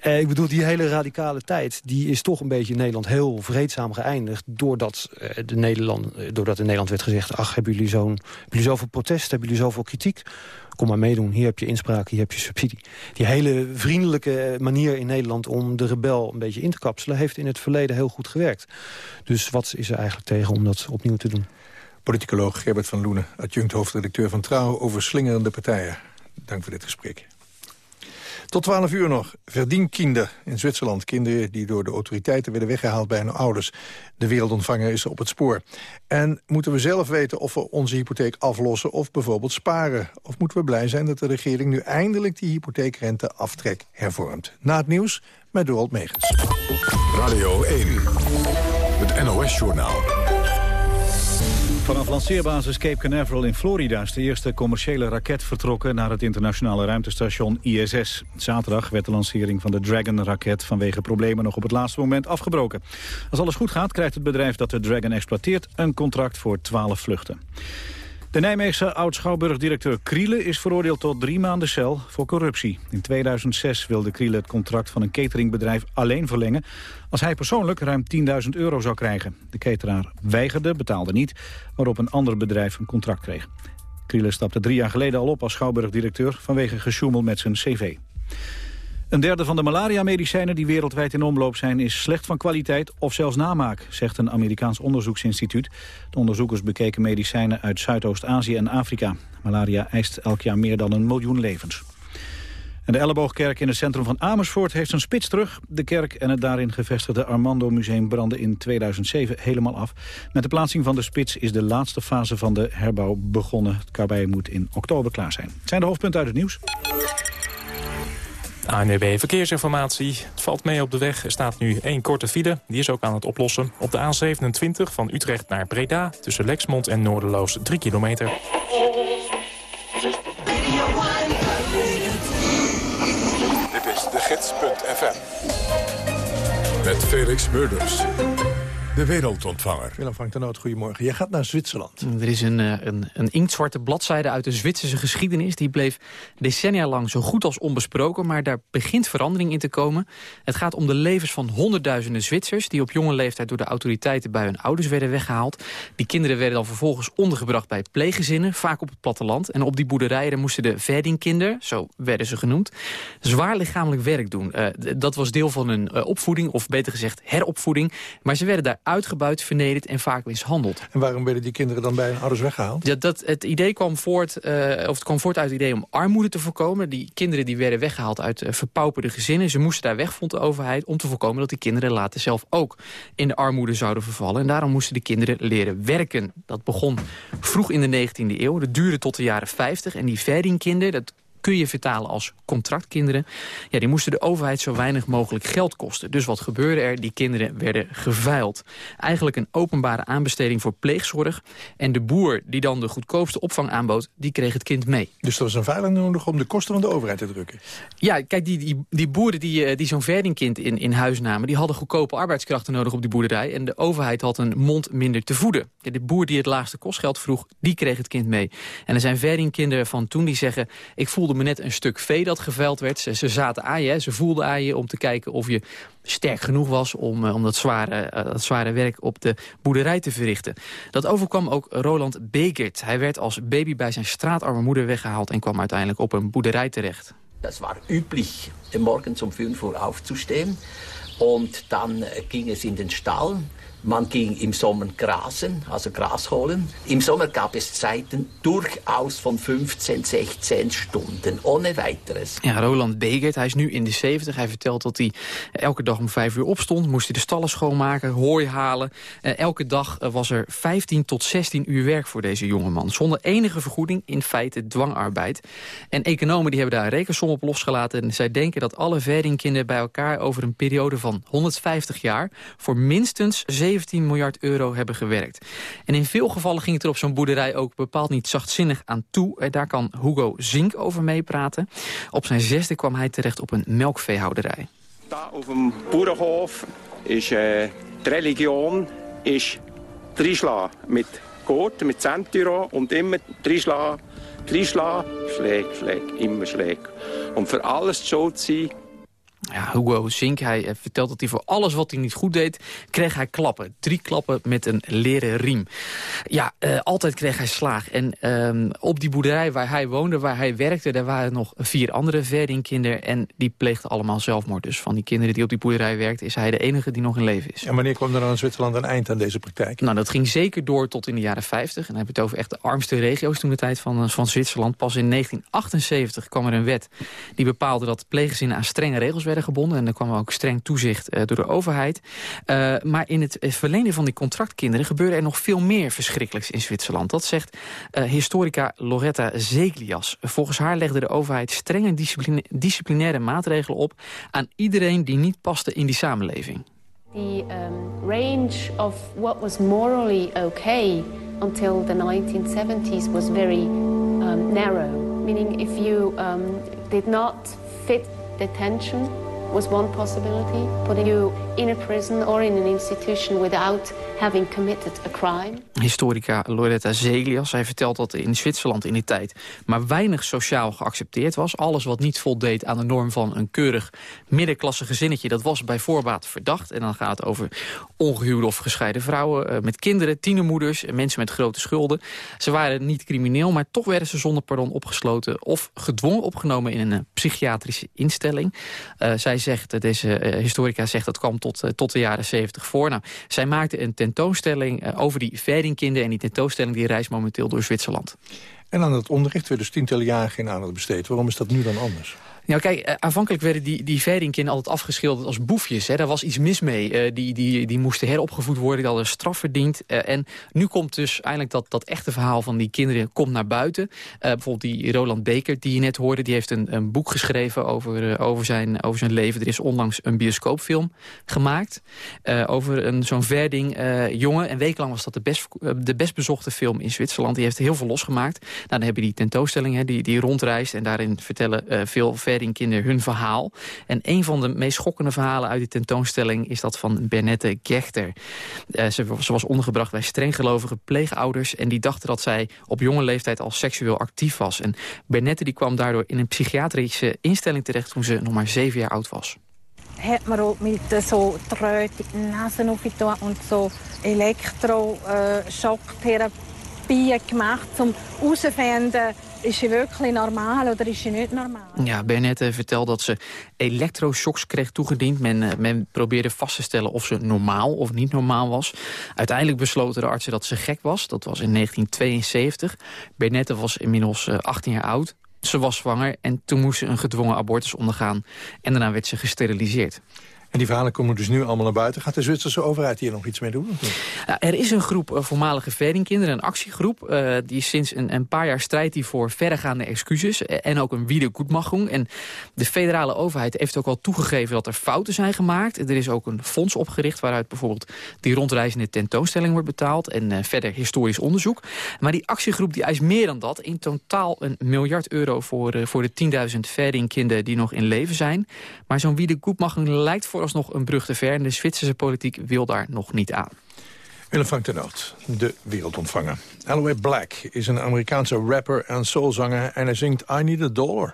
Eh, ik bedoel, die hele radicale tijd... die is toch een beetje in Nederland heel vreedzaam geëindigd... doordat, eh, de Nederland, eh, doordat in Nederland werd gezegd... ach, hebben jullie, zo'n, jullie zoveel protest, hebben jullie zoveel kritiek... kom maar meedoen, hier heb je inspraak, hier heb je subsidie. Die hele vriendelijke manier in Nederland om de rebel een beetje in te kapselen... heeft in het verleden heel goed gewerkt. Dus wat is er eigenlijk tegen om dat opnieuw te doen? Politicoloog Gerbert van Loenen, adjunct hoofdredacteur van Trouw... over slingerende partijen. Dank voor dit gesprek. Tot 12 uur nog. Verdienkinder in Zwitserland. Kinderen die door de autoriteiten werden weggehaald bij hun ouders. De wereldontvanger is op het spoor. En moeten we zelf weten of we onze hypotheek aflossen of bijvoorbeeld sparen? Of moeten we blij zijn dat de regering nu eindelijk die hypotheekrenteaftrek hervormt? Na het nieuws met Dorold Megens. Radio 1, het NOS-journaal. Vanaf lanceerbasis Cape Canaveral in Florida is de eerste commerciële raket vertrokken naar het internationale ruimtestation ISS. Zaterdag werd de lancering van de Dragon-raket vanwege problemen nog op het laatste moment afgebroken. Als alles goed gaat krijgt het bedrijf dat de Dragon exploiteert een contract voor 12 vluchten. De Nijmeegse oud-schouwburgdirecteur Kriele is veroordeeld tot drie maanden cel voor corruptie. In 2006 wilde Kriele het contract van een cateringbedrijf alleen verlengen... als hij persoonlijk ruim 10.000 euro zou krijgen. De cateraar weigerde, betaalde niet, waarop een ander bedrijf een contract kreeg. Kriele stapte drie jaar geleden al op als schouwburgdirecteur... vanwege gesjoemel met zijn cv. Een derde van de malaria-medicijnen die wereldwijd in omloop zijn... is slecht van kwaliteit of zelfs namaak, zegt een Amerikaans onderzoeksinstituut. De onderzoekers bekeken medicijnen uit Zuidoost-Azië en Afrika. Malaria eist elk jaar meer dan een miljoen levens. En de Elleboogkerk in het centrum van Amersfoort heeft zijn spits terug. De kerk en het daarin gevestigde Armando Museum brandden in 2007 helemaal af. Met de plaatsing van de spits is de laatste fase van de herbouw begonnen. Het kabij moet in oktober klaar zijn. Het zijn de hoofdpunten uit het nieuws. ANWB Verkeersinformatie. Het valt mee op de weg. Er staat nu één korte file. Die is ook aan het oplossen. Op de A27 van Utrecht naar Breda... tussen Lexmond en Noorderloos 3 kilometer. Dit is de gids.fm. Met Felix Murders. De wereldontvanger. Willem Frank de Noot, goedemorgen. Jij gaat naar Zwitserland. Er is een, eh, een, een inktzwarte bladzijde uit de Zwitserse geschiedenis. Die bleef decennia lang zo goed als onbesproken. Maar daar begint verandering in te komen. Het gaat om de levens van honderdduizenden Zwitsers... die op jonge leeftijd door de autoriteiten bij hun ouders werden weggehaald. Die kinderen werden dan vervolgens ondergebracht bij pleeggezinnen. Vaak op het platteland. En op die boerderijen moesten de verdingkinder, zo werden ze genoemd... zwaar lichamelijk werk doen. Eh, dat was deel van hun eh, opvoeding, of beter gezegd heropvoeding. Maar ze werden daar uitgebuit, vernederd en vaak mishandeld. En waarom werden die kinderen dan bij hun ouders weggehaald? Ja, dat, het idee kwam voort, eh, of het kwam voort uit het idee om armoede te voorkomen. Die kinderen die werden weggehaald uit eh, verpauperde gezinnen. Ze moesten daar weg, vond de overheid, om te voorkomen dat die kinderen later zelf ook in de armoede zouden vervallen. En daarom moesten de kinderen leren werken. Dat begon vroeg in de 19e eeuw. Dat duurde tot de jaren 50. En die verdienkinderen, dat kun je vertalen als contractkinderen. Ja, die moesten de overheid zo weinig mogelijk geld kosten. Dus wat gebeurde er? Die kinderen werden geveild. Eigenlijk een openbare aanbesteding voor pleegzorg. En de boer die dan de goedkoopste opvang aanbood, die kreeg het kind mee. Dus er was een veiling nodig om de kosten van de overheid te drukken. Ja, kijk, die, die, die boeren die, eh, die zo'n verdingkind in, in huis namen... die hadden goedkope arbeidskrachten nodig op die boerderij... en de overheid had een mond minder te voeden. De boer die het laagste kostgeld vroeg, die kreeg het kind mee. En er zijn verdingkinderen van toen die zeggen... ik voelde voelde me net een stuk vee dat geveld werd. Ze, ze zaten aan je, ze voelden aan je om te kijken of je sterk genoeg was... om, om dat, zware, dat zware werk op de boerderij te verrichten. Dat overkwam ook Roland Begert. Hij werd als baby bij zijn straatarme moeder weggehaald... en kwam uiteindelijk op een boerderij terecht. Das war üblich, morgens um 5 Uhr aufzustehen. Und dann ging es in den Stall. Man ging im Sommer grasen, also Gras holen. Im Sommer gab es Zeiten durchaus von 15, 16 Stunden, ohne weiteres. Ja, Roland Begert, hij is nu in de 70. Hij vertelt dat hij elke dag om 5 uur opstond. Moest hij de stallen schoonmaken, hooi halen. Uh, elke dag uh, was er 15 tot 16 uur werk voor deze jongeman. Zonder enige vergoeding, in feite dwangarbeid. En economen die hebben daar een rekensom op losgelaten. En zij denken dat alle verdingkinderen bij elkaar over een periode van 150 jaar... voor minstens 17 miljard euro hebben gewerkt. En in veel gevallen ging het er op zo'n boerderij ook bepaald niet zachtzinnig aan toe. Daar kan Hugo Zink over meepraten. Op zijn zesde kwam hij terecht op een melkveehouderij. Daar op een boerenhof is uh, de religion is Trisla met Gott, met Centuro und immer Trisla, Trisla, Schläg, Schläg, immer Schläg. Om voor alles zo te zijn ja, Hugo Zink, hij eh, vertelt dat hij voor alles wat hij niet goed deed... kreeg hij klappen. Drie klappen met een leren riem. Ja, uh, altijd kreeg hij slaag. En uh, op die boerderij waar hij woonde, waar hij werkte... daar waren nog vier andere Verding-kinderen... en die pleegden allemaal zelfmoord. Dus van die kinderen die op die boerderij werkten... is hij de enige die nog in leven is. En wanneer kwam er dan in Zwitserland een eind aan deze praktijk? Nou, dat ging zeker door tot in de jaren 50. En dan heb je het over echt de armste regio's toen de tijd van, van Zwitserland. Pas in 1978 kwam er een wet die bepaalde dat pleeggezinnen aan strenge regels werden gebonden. En er kwam ook streng toezicht uh, door de overheid. Uh, maar in het verlenen van die contractkinderen gebeurde er nog veel meer verschrikkelijks in Zwitserland. Dat zegt uh, historica Loretta Zeglias. Volgens haar legde de overheid strenge disciplinaire maatregelen op aan iedereen die niet paste in die samenleving. The um, range of what was morally okay until the 1970s was very um, narrow. Meaning if you um, did not fit was one possibility, putting you in a prison or in an institution without having committed a crime. Historica Loretta Zelias, zij vertelt dat in Zwitserland in die tijd maar weinig sociaal geaccepteerd was. Alles wat niet voldeed aan de norm van een keurig middenklasse gezinnetje, dat was bij voorbaat verdacht. En dan gaat het over ongehuwde of gescheiden vrouwen uh, met kinderen, tienermoeders en mensen met grote schulden. Ze waren niet crimineel, maar toch werden ze zonder pardon opgesloten of gedwongen opgenomen in een uh, psychiatrische instelling. Uh, zij zegt, deze historica zegt dat kwam tot, tot de jaren 70 voor. Nou, zij maakte een tentoonstelling over die verdingkinderen... en die tentoonstelling die reist momenteel door Zwitserland. En aan het onderricht werd dus tientallen jaren geen aandacht besteed. Waarom is dat nu dan anders? Nou kijk, uh, aanvankelijk werden die, die altijd afgeschilderd als boefjes. Hè. Daar was iets mis mee. Uh, die, die, die moesten heropgevoed worden, die hadden straf verdiend. Uh, en nu komt dus eindelijk dat, dat echte verhaal van die kinderen komt naar buiten. bijvoorbeeld die Roland Beker die je net hoorde, die heeft een, een boek geschreven over, over, zijn, over zijn leven. Er is onlangs een bioscoopfilm gemaakt over zo'n Verding jongen. En wekenlang was dat de best, de best bezochte film in Zwitserland. Die heeft heel veel losgemaakt. Nou, dan heb je die tentoonstelling hè, die, die rondreist en daarin vertellen veel Hun verhaal. En een van de meest schokkende verhalen uit die tentoonstelling... is dat van Bernette Gechter. Uh, ze, was ondergebracht bij strenggelovige pleegouders... en die dachten dat zij op jonge leeftijd al seksueel actief was. En Bernette die kwam daardoor in een psychiatrische instelling terecht... toen ze nog maar zeven jaar oud was. Het maar ook met zo truitige nasen op en zo elektroshock-therapie gemaakt om herauszufinden is je werkelijk normaal of is je niet normaal? Ja, Bernette vertelt dat ze elektroshocks kreeg toegediend. Men, uh, men probeerde vast te stellen of ze normaal of niet normaal was. Uiteindelijk besloten de artsen dat ze gek was. Dat was in 1972. Bernette was inmiddels uh, 18 jaar oud. Ze was zwanger en toen moest ze een gedwongen abortus ondergaan. En daarna werd ze gesteriliseerd. En die verhalen komen dus nu allemaal naar buiten. Gaat de Zwitserse overheid hier nog iets mee doen? Ja, er is een groep uh, voormalige verdingkinderen, een actiegroep. Uh, die sinds een, een, paar jaar strijdt die voor verregaande excuses. En ook een wiedergoedmachung. En de federale overheid heeft ook al toegegeven dat er fouten zijn gemaakt. Er is ook een fonds opgericht waaruit bijvoorbeeld die rondreizende tentoonstelling wordt betaald. En verder historisch onderzoek. Maar die actiegroep die eist meer dan dat. In totaal een miljard euro voor, voor de 10.000 verdingkinderen die nog in leven zijn. Maar zo'n wiedergoedmachung lijkt voor was nog een brug te ver... en de Zwitserse politiek wil daar nog niet aan. Willem van de Noot, de wereld ontvangen. Aloe Black is een Amerikaanse rapper en soulzanger... en hij zingt I Need a Dollar.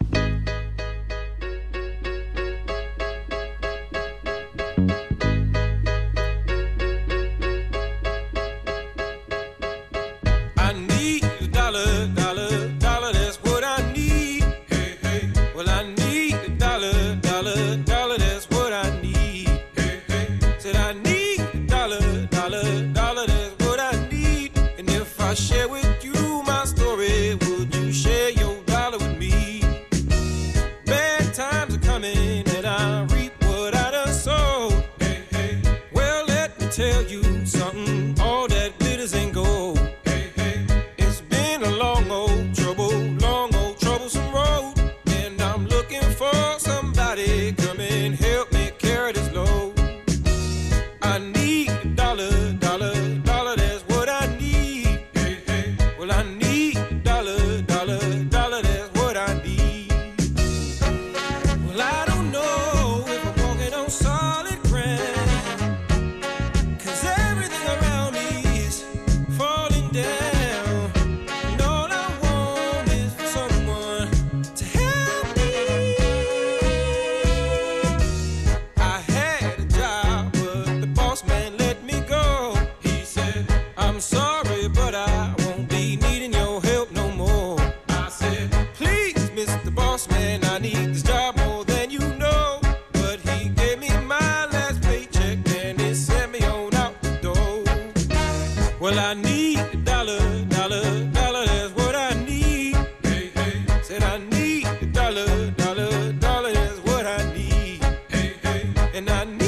and I need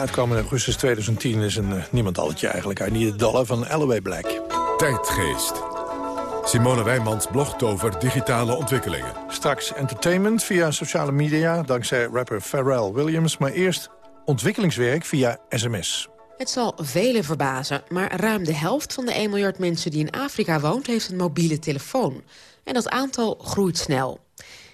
Het kwam in augustus 2010 is een eh, niemandalletje eigenlijk. Annie Dalle van Alloway Black. Tijdgeest. Simone Wijmans blogt over digitale ontwikkelingen. Straks entertainment via sociale media, dankzij rapper Pharrell Williams. Maar eerst ontwikkelingswerk via sms. Het zal velen verbazen, maar ruim de helft van de 1 miljard mensen die in Afrika woont... heeft een mobiele telefoon. En dat aantal groeit snel.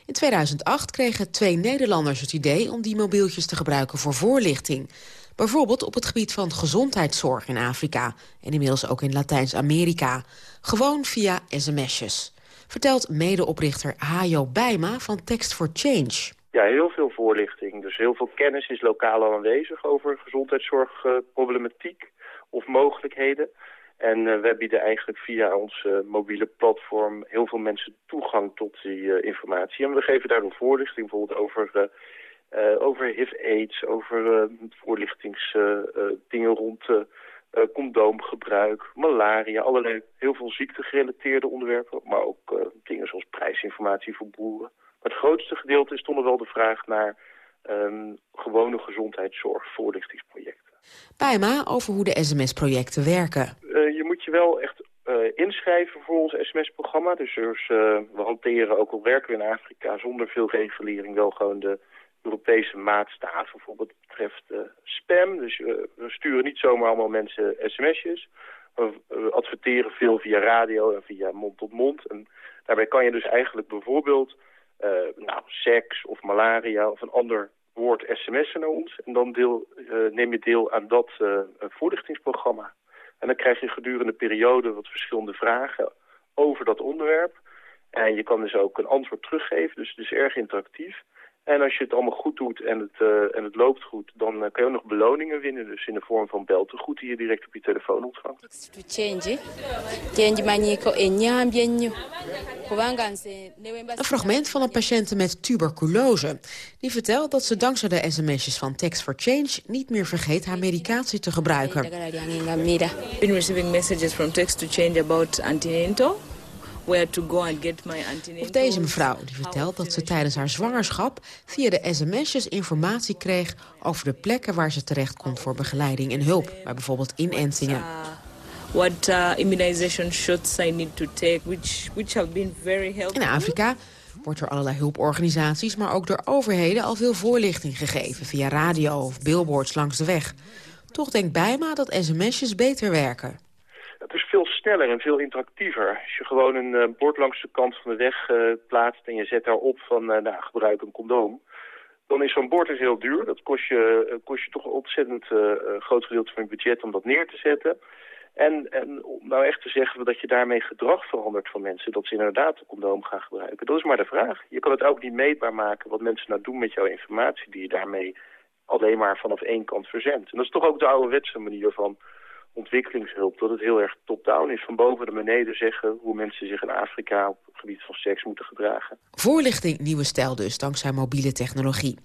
In 2008 kregen twee Nederlanders het idee om die mobieltjes te gebruiken voor voorlichting. Bijvoorbeeld op het gebied van gezondheidszorg in Afrika en inmiddels ook in Latijns-Amerika. Gewoon via sms'jes. Vertelt medeoprichter Hajo Bijma van Text for Change. Ja, heel veel voorlichting. Dus heel veel kennis is lokaal aanwezig over gezondheidszorgproblematiek of mogelijkheden. En eh, wij bieden eigenlijk via ons eh, mobiele platform heel veel mensen toegang tot die eh, informatie. En we geven daardoor voorlichting bijvoorbeeld over... Uh, over HIV-AIDS, over uh, voorlichtingsdingen rond condoomgebruik, malaria, allerlei heel veel ziektegerelateerde onderwerpen, maar ook dingen zoals prijsinformatie voor boeren. Maar het grootste gedeelte is toch nog wel de vraag naar ehm, gewone gezondheidszorg, voorlichtingsprojecten. Bijma over hoe de sms-projecten werken. Eh, je moet je wel echt eh, inschrijven voor ons sms-programma. Dus, eh, we hanteren, ook al werken we in Afrika zonder veel regulering... wel gewoon de Europese maatstaat, bijvoorbeeld wat betreft spam. Dus we sturen niet zomaar allemaal mensen sms'jes. We adverteren veel via radio en via mond tot mond. En daarbij kan je dus eigenlijk bijvoorbeeld nou, seks of malaria of een ander woord sms'en naar ons. En dan deel, neem je deel aan dat voorlichtingsprogramma. En dan krijg je gedurende de periode wat verschillende vragen over dat onderwerp. En je kan dus ook een antwoord teruggeven, dus het is erg interactief. En als je het allemaal goed doet en het, uh, en het loopt goed, dan uh, kan je ook nog beloningen winnen. Dus in de vorm van beltegoed die je direct op je telefoon ontvangt. Een fragment van een patiënt met tuberculose. Die vertelt dat ze dankzij de sms'jes van Text for Change niet meer vergeet haar medicatie te gebruiken. Been receiving messages from Text to Change about antenatal. Of deze mevrouw die vertelt dat ze tijdens haar zwangerschap via de sms'jes informatie kreeg over de plekken waar ze terecht komt voor begeleiding en hulp, bij bijvoorbeeld inentingen. What uh, immunization shots I need to take, which, which have been very helpful. In Afrika wordt door allerlei hulporganisaties, maar ook door overheden al veel voorlichting gegeven via radio of billboards langs de weg. Toch denkt Bijma dat sms'jes beter werken. Het is veel sneller en veel interactiever. Als je gewoon een uh, bord langs de kant van de weg uh, plaatst en je zet daarop van uh, nou, gebruik een condoom. Dan is zo'n bord is heel duur. Dat kost je, kost je toch een ontzettend groot gedeelte van je budget om dat neer te zetten. En, en om nou echt te zeggen dat je daarmee gedrag verandert van mensen, dat ze inderdaad een condoom gaan gebruiken. Dat is maar de vraag. Je kan het ook niet meetbaar maken wat mensen nou doen met jouw informatie die je daarmee alleen maar vanaf één kant verzendt. En dat is toch ook de ouderwetse manier van ontwikkelingshulp, dat het heel erg top-down is. Van boven naar beneden zeggen hoe mensen zich in Afrika op het gebied van seks moeten gedragen. Voorlichting nieuwe stijl dus, dankzij mobiele technologie.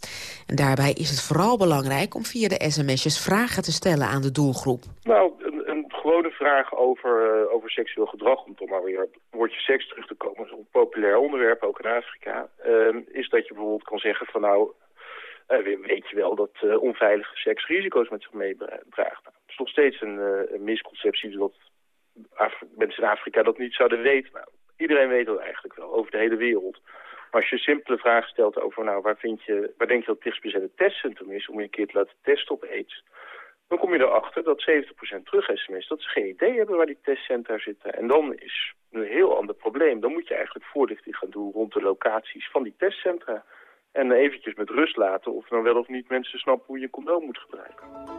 En daarbij is het vooral belangrijk om via de sms'jes vragen te stellen aan de doelgroep. Nou, een, een gewone vraag over, uh, over seksueel gedrag, om toch maar weer op het woordje seks terug te komen, dat is een populair onderwerp, ook in Afrika, uh, is dat je bijvoorbeeld kan zeggen van nou, uh, weet je wel dat uh, onveilige seks risico's met zich meedraagt. Nou, nog steeds een, uh, een misconceptie dat Af mensen in Afrika dat niet zouden weten. Nou, iedereen weet dat eigenlijk wel, over de hele wereld. Maar als je een simpele vraag stelt over nou, waar, vind je, waar denk je dat het dichtstbijzijnde testcentrum is... om je een keer te laten testen op aids... dan kom je erachter dat 70% terug sms dat ze geen idee hebben waar die testcentra zitten. En dan is een heel ander probleem. Dan moet je eigenlijk voorlichting gaan doen rond de locaties van die testcentra. En eventjes met rust laten of dan wel of niet mensen snappen hoe je een condoom moet gebruiken.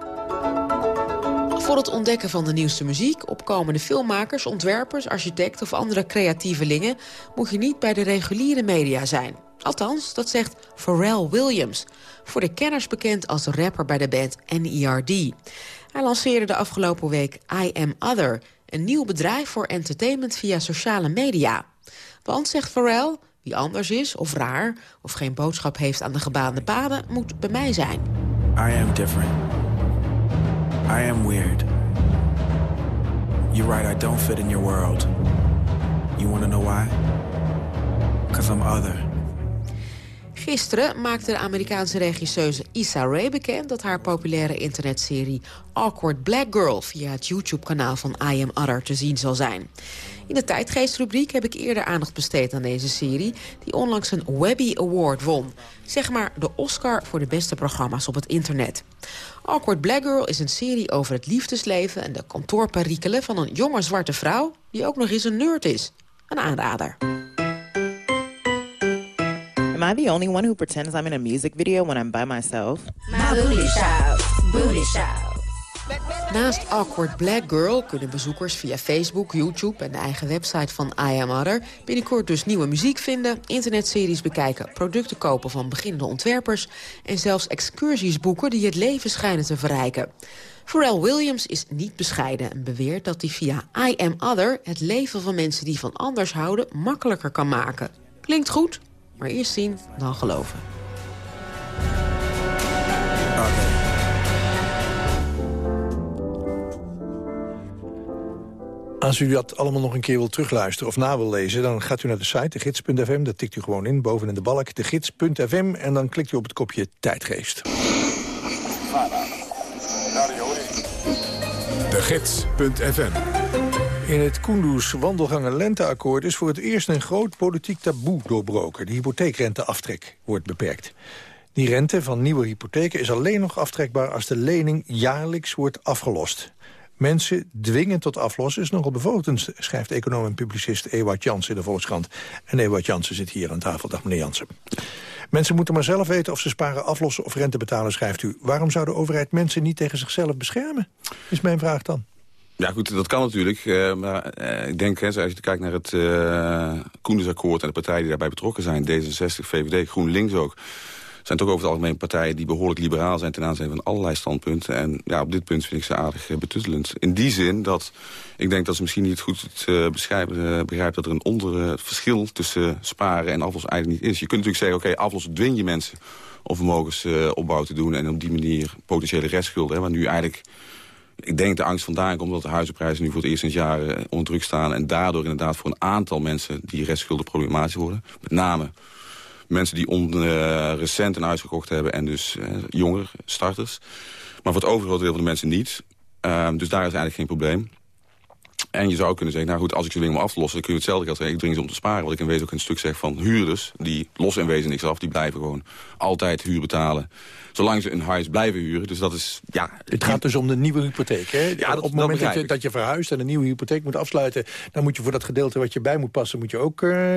Voor het ontdekken van de nieuwste muziek, opkomende filmmakers, ontwerpers, architecten of andere creatievelingen moet je niet bij de reguliere media zijn. Althans, dat zegt Pharrell Williams, voor de kenners bekend als rapper bij de band NERD. Hij lanceerde de afgelopen week I Am Other, een nieuw bedrijf voor entertainment via sociale media. Want, zegt Pharrell, wie anders is of raar of geen boodschap heeft aan de gebaande paden, moet bij mij zijn. I am different. I am weird. You're right, I don't fit in your world. You want to know why? Because I'm other. Gisteren maakte de Amerikaanse regisseuse Issa Rae bekend... dat haar populaire internetserie Awkward Black Girl... via het YouTube-kanaal van I Am Other te zien zal zijn. In de tijdgeestrubriek heb ik eerder aandacht besteed aan deze serie... die onlangs een Webby Award won. Zeg maar de Oscar voor de beste programma's op het internet. Awkward Black Girl is een serie over het liefdesleven... en de kantoorperikelen van een jonge zwarte vrouw... die ook nog eens een nerd is. Een aanrader. Am I the only one who pretends I'm in a music video when I'm by myself? My booty shop, booty shop. Naast Awkward Black Girl kunnen bezoekers via Facebook, YouTube en de eigen website van I Am Other binnenkort dus nieuwe muziek vinden, internetseries bekijken, producten kopen van beginnende ontwerpers en zelfs excursies boeken die het leven schijnen te verrijken. Pharrell Williams is niet bescheiden en beweert dat hij via I Am Other het leven van mensen die van anders houden makkelijker kan maken. Klinkt goed, maar eerst zien, dan geloven. Als u dat allemaal nog een keer wil terugluisteren of na wil lezen... dan gaat u naar de site, de gids.fm. Dat tikt u gewoon in, boven in de balk, de gids.fm. En dan klikt u op het kopje tijdgeest. De Gids.fm in het Kunduz wandelgangen lenteakkoord is voor het eerst een groot politiek taboe doorbroken. De hypotheekrenteaftrek wordt beperkt. Die rente van nieuwe hypotheken is alleen nog aftrekbaar... als de lening jaarlijks wordt afgelost. Mensen dwingen tot aflossen is nogal bevolkend... schrijft econoom en publicist Ewart Jansen in de Volkskrant. En Ewart Jansen zit hier aan tafel. Dag meneer Jansen. Mensen moeten maar zelf weten of ze sparen, aflossen of rente betalen, schrijft u. Waarom zou de overheid mensen niet tegen zichzelf beschermen? Is mijn vraag dan. Ja goed, dat kan natuurlijk. Uh, maar uh, ik denk, hè, als je kijkt naar het uh, Koendersakkoord... en de partijen die daarbij betrokken zijn... D66, VVD, GroenLinks ook zijn toch over het algemeen partijen die behoorlijk liberaal zijn... ten aanzien van allerlei standpunten. En ja, op dit punt vind ik ze aardig betuttelend. In die zin dat ik denk dat ze misschien niet goed beschrijven, begrijpen... dat er een onder verschil tussen sparen en aflossen eigenlijk niet is. Je kunt natuurlijk zeggen, oké, okay, aflossen dwing je mensen... om vermogensopbouw te doen en op die manier potentiële restschulden... Hè, waar nu eigenlijk ik denk de angst vandaan komt dat de huizenprijzen nu voor het eerst sinds jaren onder druk staan. En daardoor inderdaad voor een aantal mensen die restschulden problematisch worden. Met name mensen die on, uh, recent een huis gekocht hebben en dus uh, jonger, starters. Maar voor het overgrote deel van de mensen niet. Uh, dus daar is eigenlijk geen probleem. En je zou kunnen zeggen, nou goed, als ik ze dwing om af te lossen... dan kun je hetzelfde geld zeggen, ik dring ze om te sparen. Wat ik in wezen ook een stuk zeg van huurders... die lossen in wezen niks af, die blijven gewoon altijd huur betalen zolang ze een huis blijven huren. Dus dat is, ja... Het gaat dus om de nieuwe hypotheek, hè? Ja, Op het moment dat je, dat je, verhuist en een nieuwe hypotheek moet afsluiten... dan moet je voor dat gedeelte wat je bij moet passen... moet je ook uh,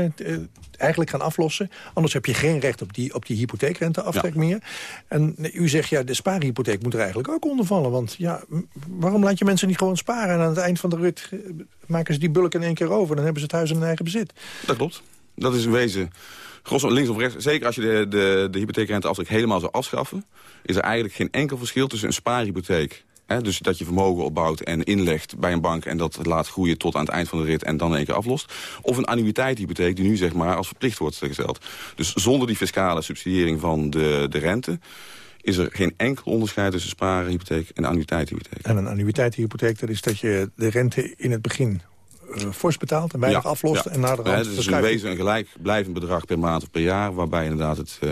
eigenlijk gaan aflossen. Anders heb je geen recht op die, op die hypotheekrenteaftrek ja. meer. En u zegt, ja, de spaarhypotheek moet er eigenlijk ook onder vallen. Want ja, waarom laat je mensen niet gewoon sparen... en aan het eind van de rit eh, maken ze die bulk in één keer over... dan hebben ze het huis in hun eigen bezit. Dat klopt. Dat is in wezen Gros, links of rechts, zeker als je de, de, de hypotheekrenteaftrek helemaal zou afschaffen... is er eigenlijk geen enkel verschil tussen een spaarhypotheek... Hè, dus dat je vermogen opbouwt en inlegt bij een bank... en dat laat groeien tot aan het eind van de rit en dan in één keer aflost. Of een annuïteitshypotheek die nu zeg maar als verplicht wordt gesteld. Dus zonder die fiscale subsidiëring van de, de rente is er geen enkel onderscheid tussen spaarhypotheek en annuïteitshypotheek. En een annuïteitshypotheek, dat is dat je de rente in het begin fors betaalt en weinig ja, aflost. Ja. En na de ja, dus in wezen een gelijk blijvend bedrag per maand of per jaar... waarbij inderdaad het uh,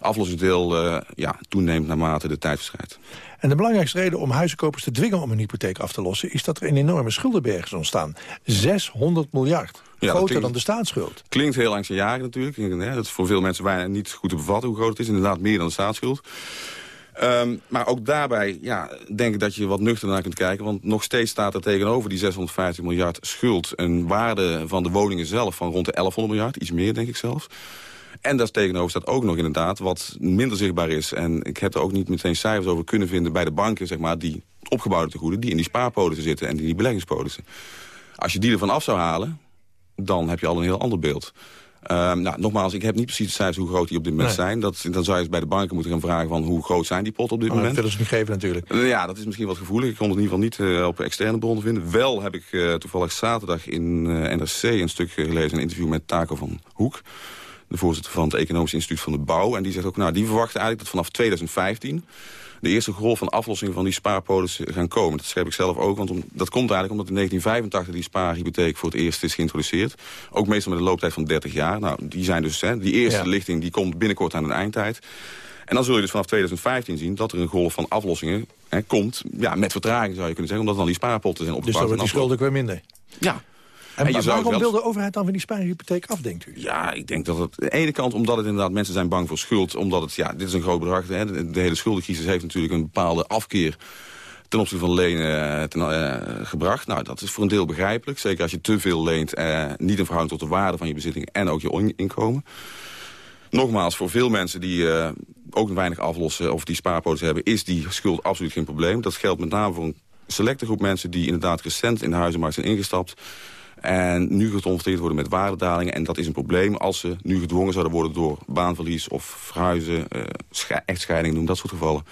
aflossingsdeel uh, ja, toeneemt naarmate de tijd verschijnt. En de belangrijkste reden om huizenkopers te dwingen om een hypotheek af te lossen... is dat er een enorme schuldenberg is ontstaan. 600 miljard. Ja, groter klinkt, dan de staatsschuld. Klinkt heel langs een jaren natuurlijk. Dat is voor veel mensen bijna niet goed te bevatten hoe groot het is. Inderdaad meer dan de staatsschuld. Um, maar ook daarbij ja, denk ik dat je wat nuchter naar kunt kijken. Want nog steeds staat er tegenover die 650 miljard schuld... een waarde van de woningen zelf van rond de 1100 miljard. Iets meer, denk ik zelf. En daar tegenover staat ook nog inderdaad wat minder zichtbaar is. En ik heb er ook niet meteen cijfers over kunnen vinden bij de banken... Zeg maar, die opgebouwde tegoeden, die in die spaarpolissen zitten... en die in beleggingspolissen. Als je die ervan af zou halen, dan heb je al een heel ander beeld. Um, nou, nogmaals, ik heb niet precies de cijfers hoe groot die op dit moment nee. zijn. Dat, dan zou je bij de banken moeten gaan vragen van hoe groot zijn die potten op dit oh, moment. Dat willen ze geven natuurlijk. Uh, ja, dat is misschien wat gevoelig. Ik kon het in ieder geval niet uh, op externe bronnen vinden. Wel heb ik uh, toevallig zaterdag in NRC een stuk gelezen, een interview met Taco van Hoek. De voorzitter van het Economisch Instituut van de Bouw. En die zegt ook, nou, die verwachten eigenlijk dat vanaf 2015 de eerste golf van aflossing van die spaarpolissen gaan komen. Dat schreef ik zelf ook, want om, dat komt eigenlijk omdat in 1985 die spaarhypotheek voor het eerst is geïntroduceerd. Ook meestal met een looptijd van 30 jaar. Nou, die zijn dus, hè, die eerste ja. lichting die komt binnenkort aan een eindtijd. En dan zul je dus vanaf 2015 zien dat er een golf van aflossingen hè, komt. Ja, met vertraging zou je kunnen zeggen, omdat dan die spaarpotten zijn opgebouwd. Dus dan wordt die schuld ook weer minder? Ja, en, en waarom wel... wil de overheid dan van die spaarhypotheek af, denkt u? Ja, ik denk dat het... Aan de ene kant omdat het inderdaad mensen zijn bang voor schuld. Omdat het, ja, dit is een groot bedrag. Hè, de, de hele schuldencrisis heeft natuurlijk een bepaalde afkeer ten opzichte van lenen ten, uh, gebracht. Nou, dat is voor een deel begrijpelijk. Zeker als je te veel leent, uh, niet in verhouding tot de waarde van je bezittingen en ook je inkomen. Nogmaals, voor veel mensen die uh, ook weinig aflossen of die spaarpoten hebben... is die schuld absoluut geen probleem. Dat geldt met name voor een selecte groep mensen... die inderdaad recent in de huizenmarkt zijn ingestapt en nu geconfronteerd worden met waardedalingen. En dat is een probleem als ze nu gedwongen zouden worden door baanverlies of verhuizen, uh, echtscheiding doen, dat soort gevallen.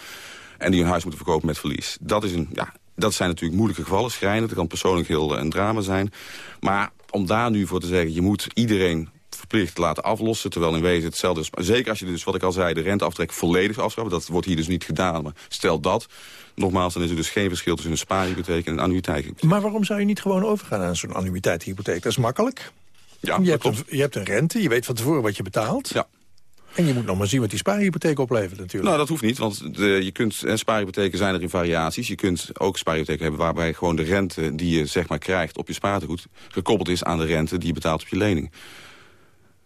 En die hun huis moeten verkopen met verlies. Dat, is een, ja, dat zijn natuurlijk moeilijke gevallen, schrijnend. Dat kan persoonlijk heel een drama zijn. Maar om daar nu voor te zeggen, je moet iedereen verplicht laten aflossen. Terwijl in wezen hetzelfde is. Zeker als je dus, wat ik al zei, de renteaftrek volledig afschaft. Dat wordt hier dus niet gedaan. Maar stel dat, nogmaals, dan is er dus geen verschil tussen een spaarhypotheek en een annuïteitshypotheek. Maar waarom zou je niet gewoon overgaan aan zo'n annuïteitshypotheek? Dat is makkelijk. Ja, je, hebt een, je hebt een rente, je weet van tevoren wat je betaalt. Ja. En je moet nog maar zien wat die spaarhypotheek oplevert natuurlijk. Nou, dat hoeft niet, want de, je kunt, en spaarhypotheken zijn er in variaties. Je kunt ook spaarhypotheken hebben waarbij gewoon de rente die je zeg maar krijgt op je spaartegoed... gekoppeld is aan de rente die je betaalt op je lening.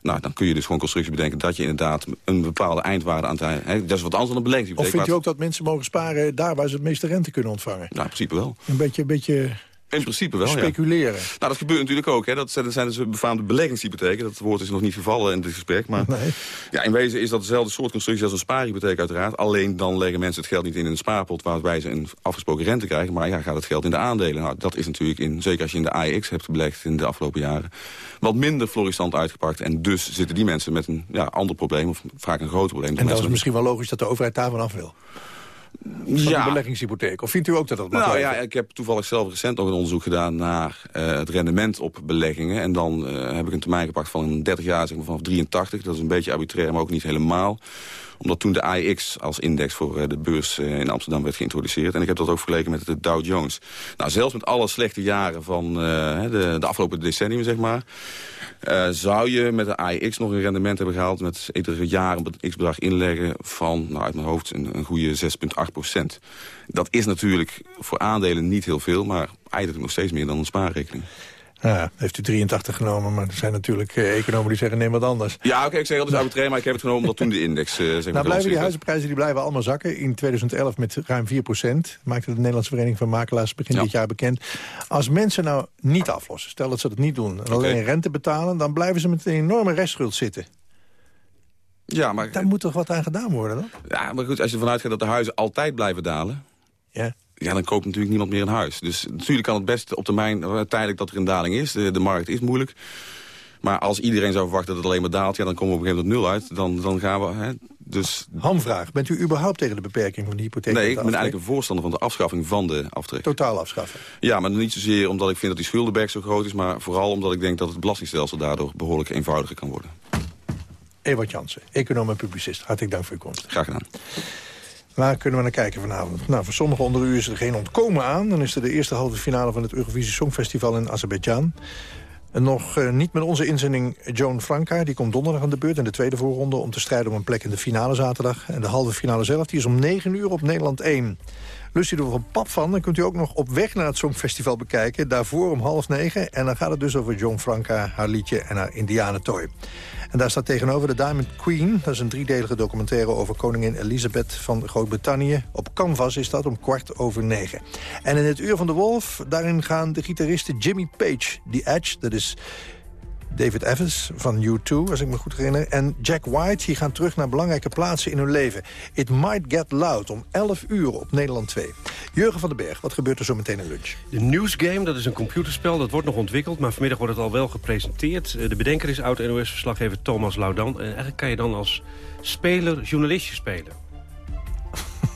Nou, dan kun je dus gewoon constructie bedenken dat je inderdaad een bepaalde eindwaarde aan het... Hè, dat is wat anders dan een beleggingshypotheek. Of vindt u ook dat mensen mogen sparen daar waar ze het meeste rente kunnen ontvangen? Nou, in principe wel. Een beetje, een beetje In principe wel, speculeren. Ja. Nou, dat gebeurt natuurlijk ook. Hè. Dat zijn, dat zijn dus befaamde beleggingshypotheken. Dat woord is nog niet gevallen in dit gesprek. Maar Nee. ja, in wezen is dat dezelfde soort constructie als een spaarhypotheek uiteraard. Alleen dan leggen mensen het geld niet in een spaarpot... waarbij ze een afgesproken rente krijgen. Maar ja, gaat het geld in de aandelen. Nou, dat is natuurlijk, in, zeker als je in de AEX hebt belegd in de afgelopen jaren... wat minder florissant uitgepakt. En dus zitten die mensen met een ja, ander probleem... of vaak een groter probleem. En dat is misschien wel logisch dat de overheid daarvan af wil. Ja. beleggingshypotheek. Of vindt u ook dat dat mag Nou blijven? ja, ik heb toevallig zelf recent nog een onderzoek gedaan naar eh, het rendement op beleggingen. En dan eh, heb ik een termijn gepakt van 30 jaar, zeg maar vanaf 83. Dat is een beetje arbitrair, maar ook niet helemaal omdat toen de AIX als index voor eh, de beurs eh, in Amsterdam werd geïntroduceerd. En ik heb dat ook vergeleken met de Dow Jones. Nou, zelfs met alle slechte jaren van eh, de, de afgelopen decennium, zeg maar... zou je met de AIX nog een rendement hebben gehaald... met iedere jaar een x-bedrag inleggen van, nou, uit mijn hoofd, een, een goede 6,8 procent. Dat is natuurlijk voor aandelen niet heel veel... maar eigenlijk nog steeds meer dan een spaarrekening. Ja, heeft u 83 genomen, maar er zijn natuurlijk eh, economen die zeggen neem wat anders. Ja, oké, ik zeg is arbitrair, maar ik heb het genomen omdat toen de index... eh, zeg maar, Nou blijven die huizenprijzen die blijven allemaal zakken. In 2011 met ruim 4 procent. Maakte de Nederlandse Vereniging van Makelaars begin dit jaar bekend. Als mensen nou niet aflossen, stel dat ze dat niet doen... en alleen rente betalen, dan blijven ze met een enorme restschuld zitten. Ja, maar... Daar moet toch wat aan gedaan worden dan? Ja, maar goed, als je ervan uitgaat dat de huizen altijd blijven dalen... Ja. Ja, dan koopt natuurlijk niemand meer een huis. Dus natuurlijk kan het best op termijn eh, tijdelijk dat er een daling is. De, de markt is moeilijk. Maar als iedereen zou verwachten dat het alleen maar daalt... ja, dan komen we op een gegeven moment nul uit. Dan, dan gaan we... Hè, dus... Hamvraag, bent u überhaupt tegen de beperking van de hypotheek? Nee, ik ben eigenlijk een voorstander van de afschaffing van de aftrek. Totaal afschaffen. Ja, maar niet zozeer omdat ik vind dat die schuldenberg zo groot is... maar vooral omdat ik denk dat het belastingstelsel daardoor behoorlijk eenvoudiger kan worden. Ewart Jansen, econoom en publicist. Hartelijk dank voor uw komst. Graag gedaan. Waar kunnen we naar kijken vanavond? Nou, voor sommigen onder u is er geen ontkomen aan. Dan is er de eerste halve finale van het Eurovisie Songfestival in Azerbeidzjan. En nog eh, niet met onze inzending Joan Franka. Die komt donderdag aan de beurt in de tweede voorronde... om te strijden om een plek in de finale zaterdag. En de halve finale zelf die is om 9 uur op Nederland 1. Lust u er een pap van, dan kunt u ook nog op weg naar het Songfestival bekijken. Daarvoor om half negen. En dan gaat het dus over Joan Franka, haar liedje en haar indianentooi. En daar staat tegenover de Diamond Queen. Dat is een driedelige documentaire over koningin Elizabeth van Groot-Brittannië. Op Canvas is dat om kwart over negen. En in het Uur van de Wolf, daarin gaan de gitaristen Jimmy Page, The Edge... dat is David Evans van U2, als ik me goed herinner... en Jack White, die gaan terug naar belangrijke plaatsen in hun leven. It Might Get Loud om 11 uur op Nederland 2. Jurgen van den Berg, wat gebeurt er zo meteen in lunch? De Newsgame, dat is een computerspel, dat wordt nog ontwikkeld... maar vanmiddag wordt het al wel gepresenteerd. Eh, De bedenker is oud-NOS-verslaggever Thomas Laudan. En eigenlijk kan je dan als speler journalistje spelen.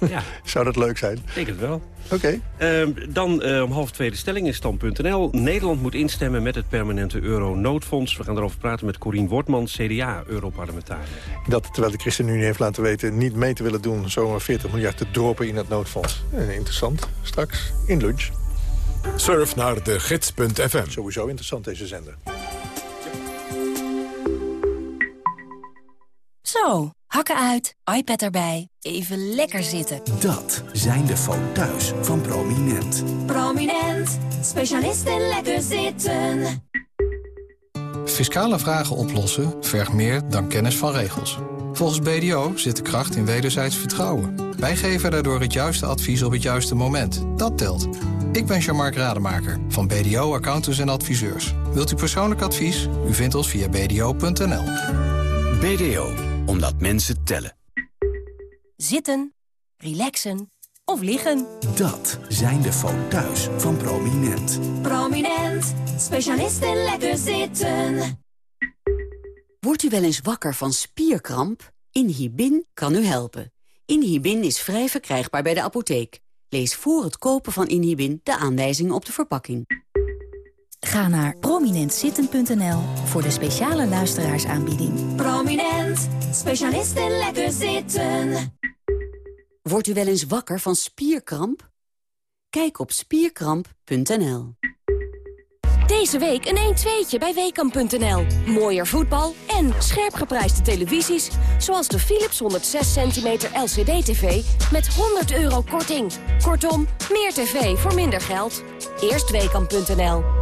Ja, [LAUGHS] Zou dat leuk zijn? ik denk het wel. Oké. Ehm, dan eh, om half twee de stelling in stand.nl. Nederland moet instemmen met het permanente euro-noodfonds. We gaan erover praten met Corien Wortman, CDA-europarlementariër. Dat, terwijl de ChristenUnie heeft laten weten niet mee te willen doen... zomaar 40 miljard te droppen in het noodfonds. Eh, interessant. Straks in lunch. Surf naar de gids.fm. Sowieso interessant deze zender. Zo, hakken uit, iPad erbij, even lekker zitten. Dat zijn de foto's van Prominent. Prominent, specialist in lekker zitten. Fiscale vragen oplossen vergt meer dan kennis van regels. Volgens BDO zit de kracht in wederzijds vertrouwen. Wij geven daardoor het juiste advies op het juiste moment. Dat telt. Ik ben Jean-Marc Rademaker van BDO Accountants en Adviseurs. Wilt u persoonlijk advies? U vindt ons via bdo.nl. BDO, omdat mensen tellen. Zitten, relaxen of liggen. Dat zijn de foto's van Prominent. Prominent, specialist in lekker zitten. Wordt u wel eens wakker van spierkramp? Inhibin kan u helpen. Inhibin is vrij verkrijgbaar bij de apotheek. Lees voor het kopen van Inhibin de aanwijzingen op de verpakking. Ga naar prominentzitten.nl voor de speciale luisteraarsaanbieding. Prominent, specialist in lekker zitten. Wordt u wel eens wakker van spierkramp? Kijk op spierkramp.nl. Deze week een 1-2'tje bij Weekamp.nl. Mooier voetbal en scherp geprijsde televisies... zoals de Philips 106 cm LCD-TV met 100 euro korting. Kortom, meer tv voor minder geld. Eerst Weekamp.nl.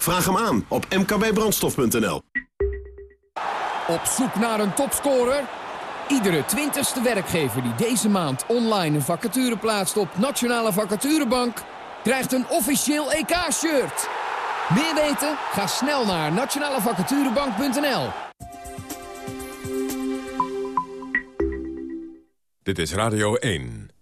Vraag hem aan op mkbbrandstof.nl. Op zoek naar een topscorer? Iedere twintigste werkgever die deze maand online een vacature plaatst op Nationale Vacaturebank... krijgt een officieel EK-shirt. Meer weten? Ga snel naar nationalevacaturebank.nl. Dit is Radio 1.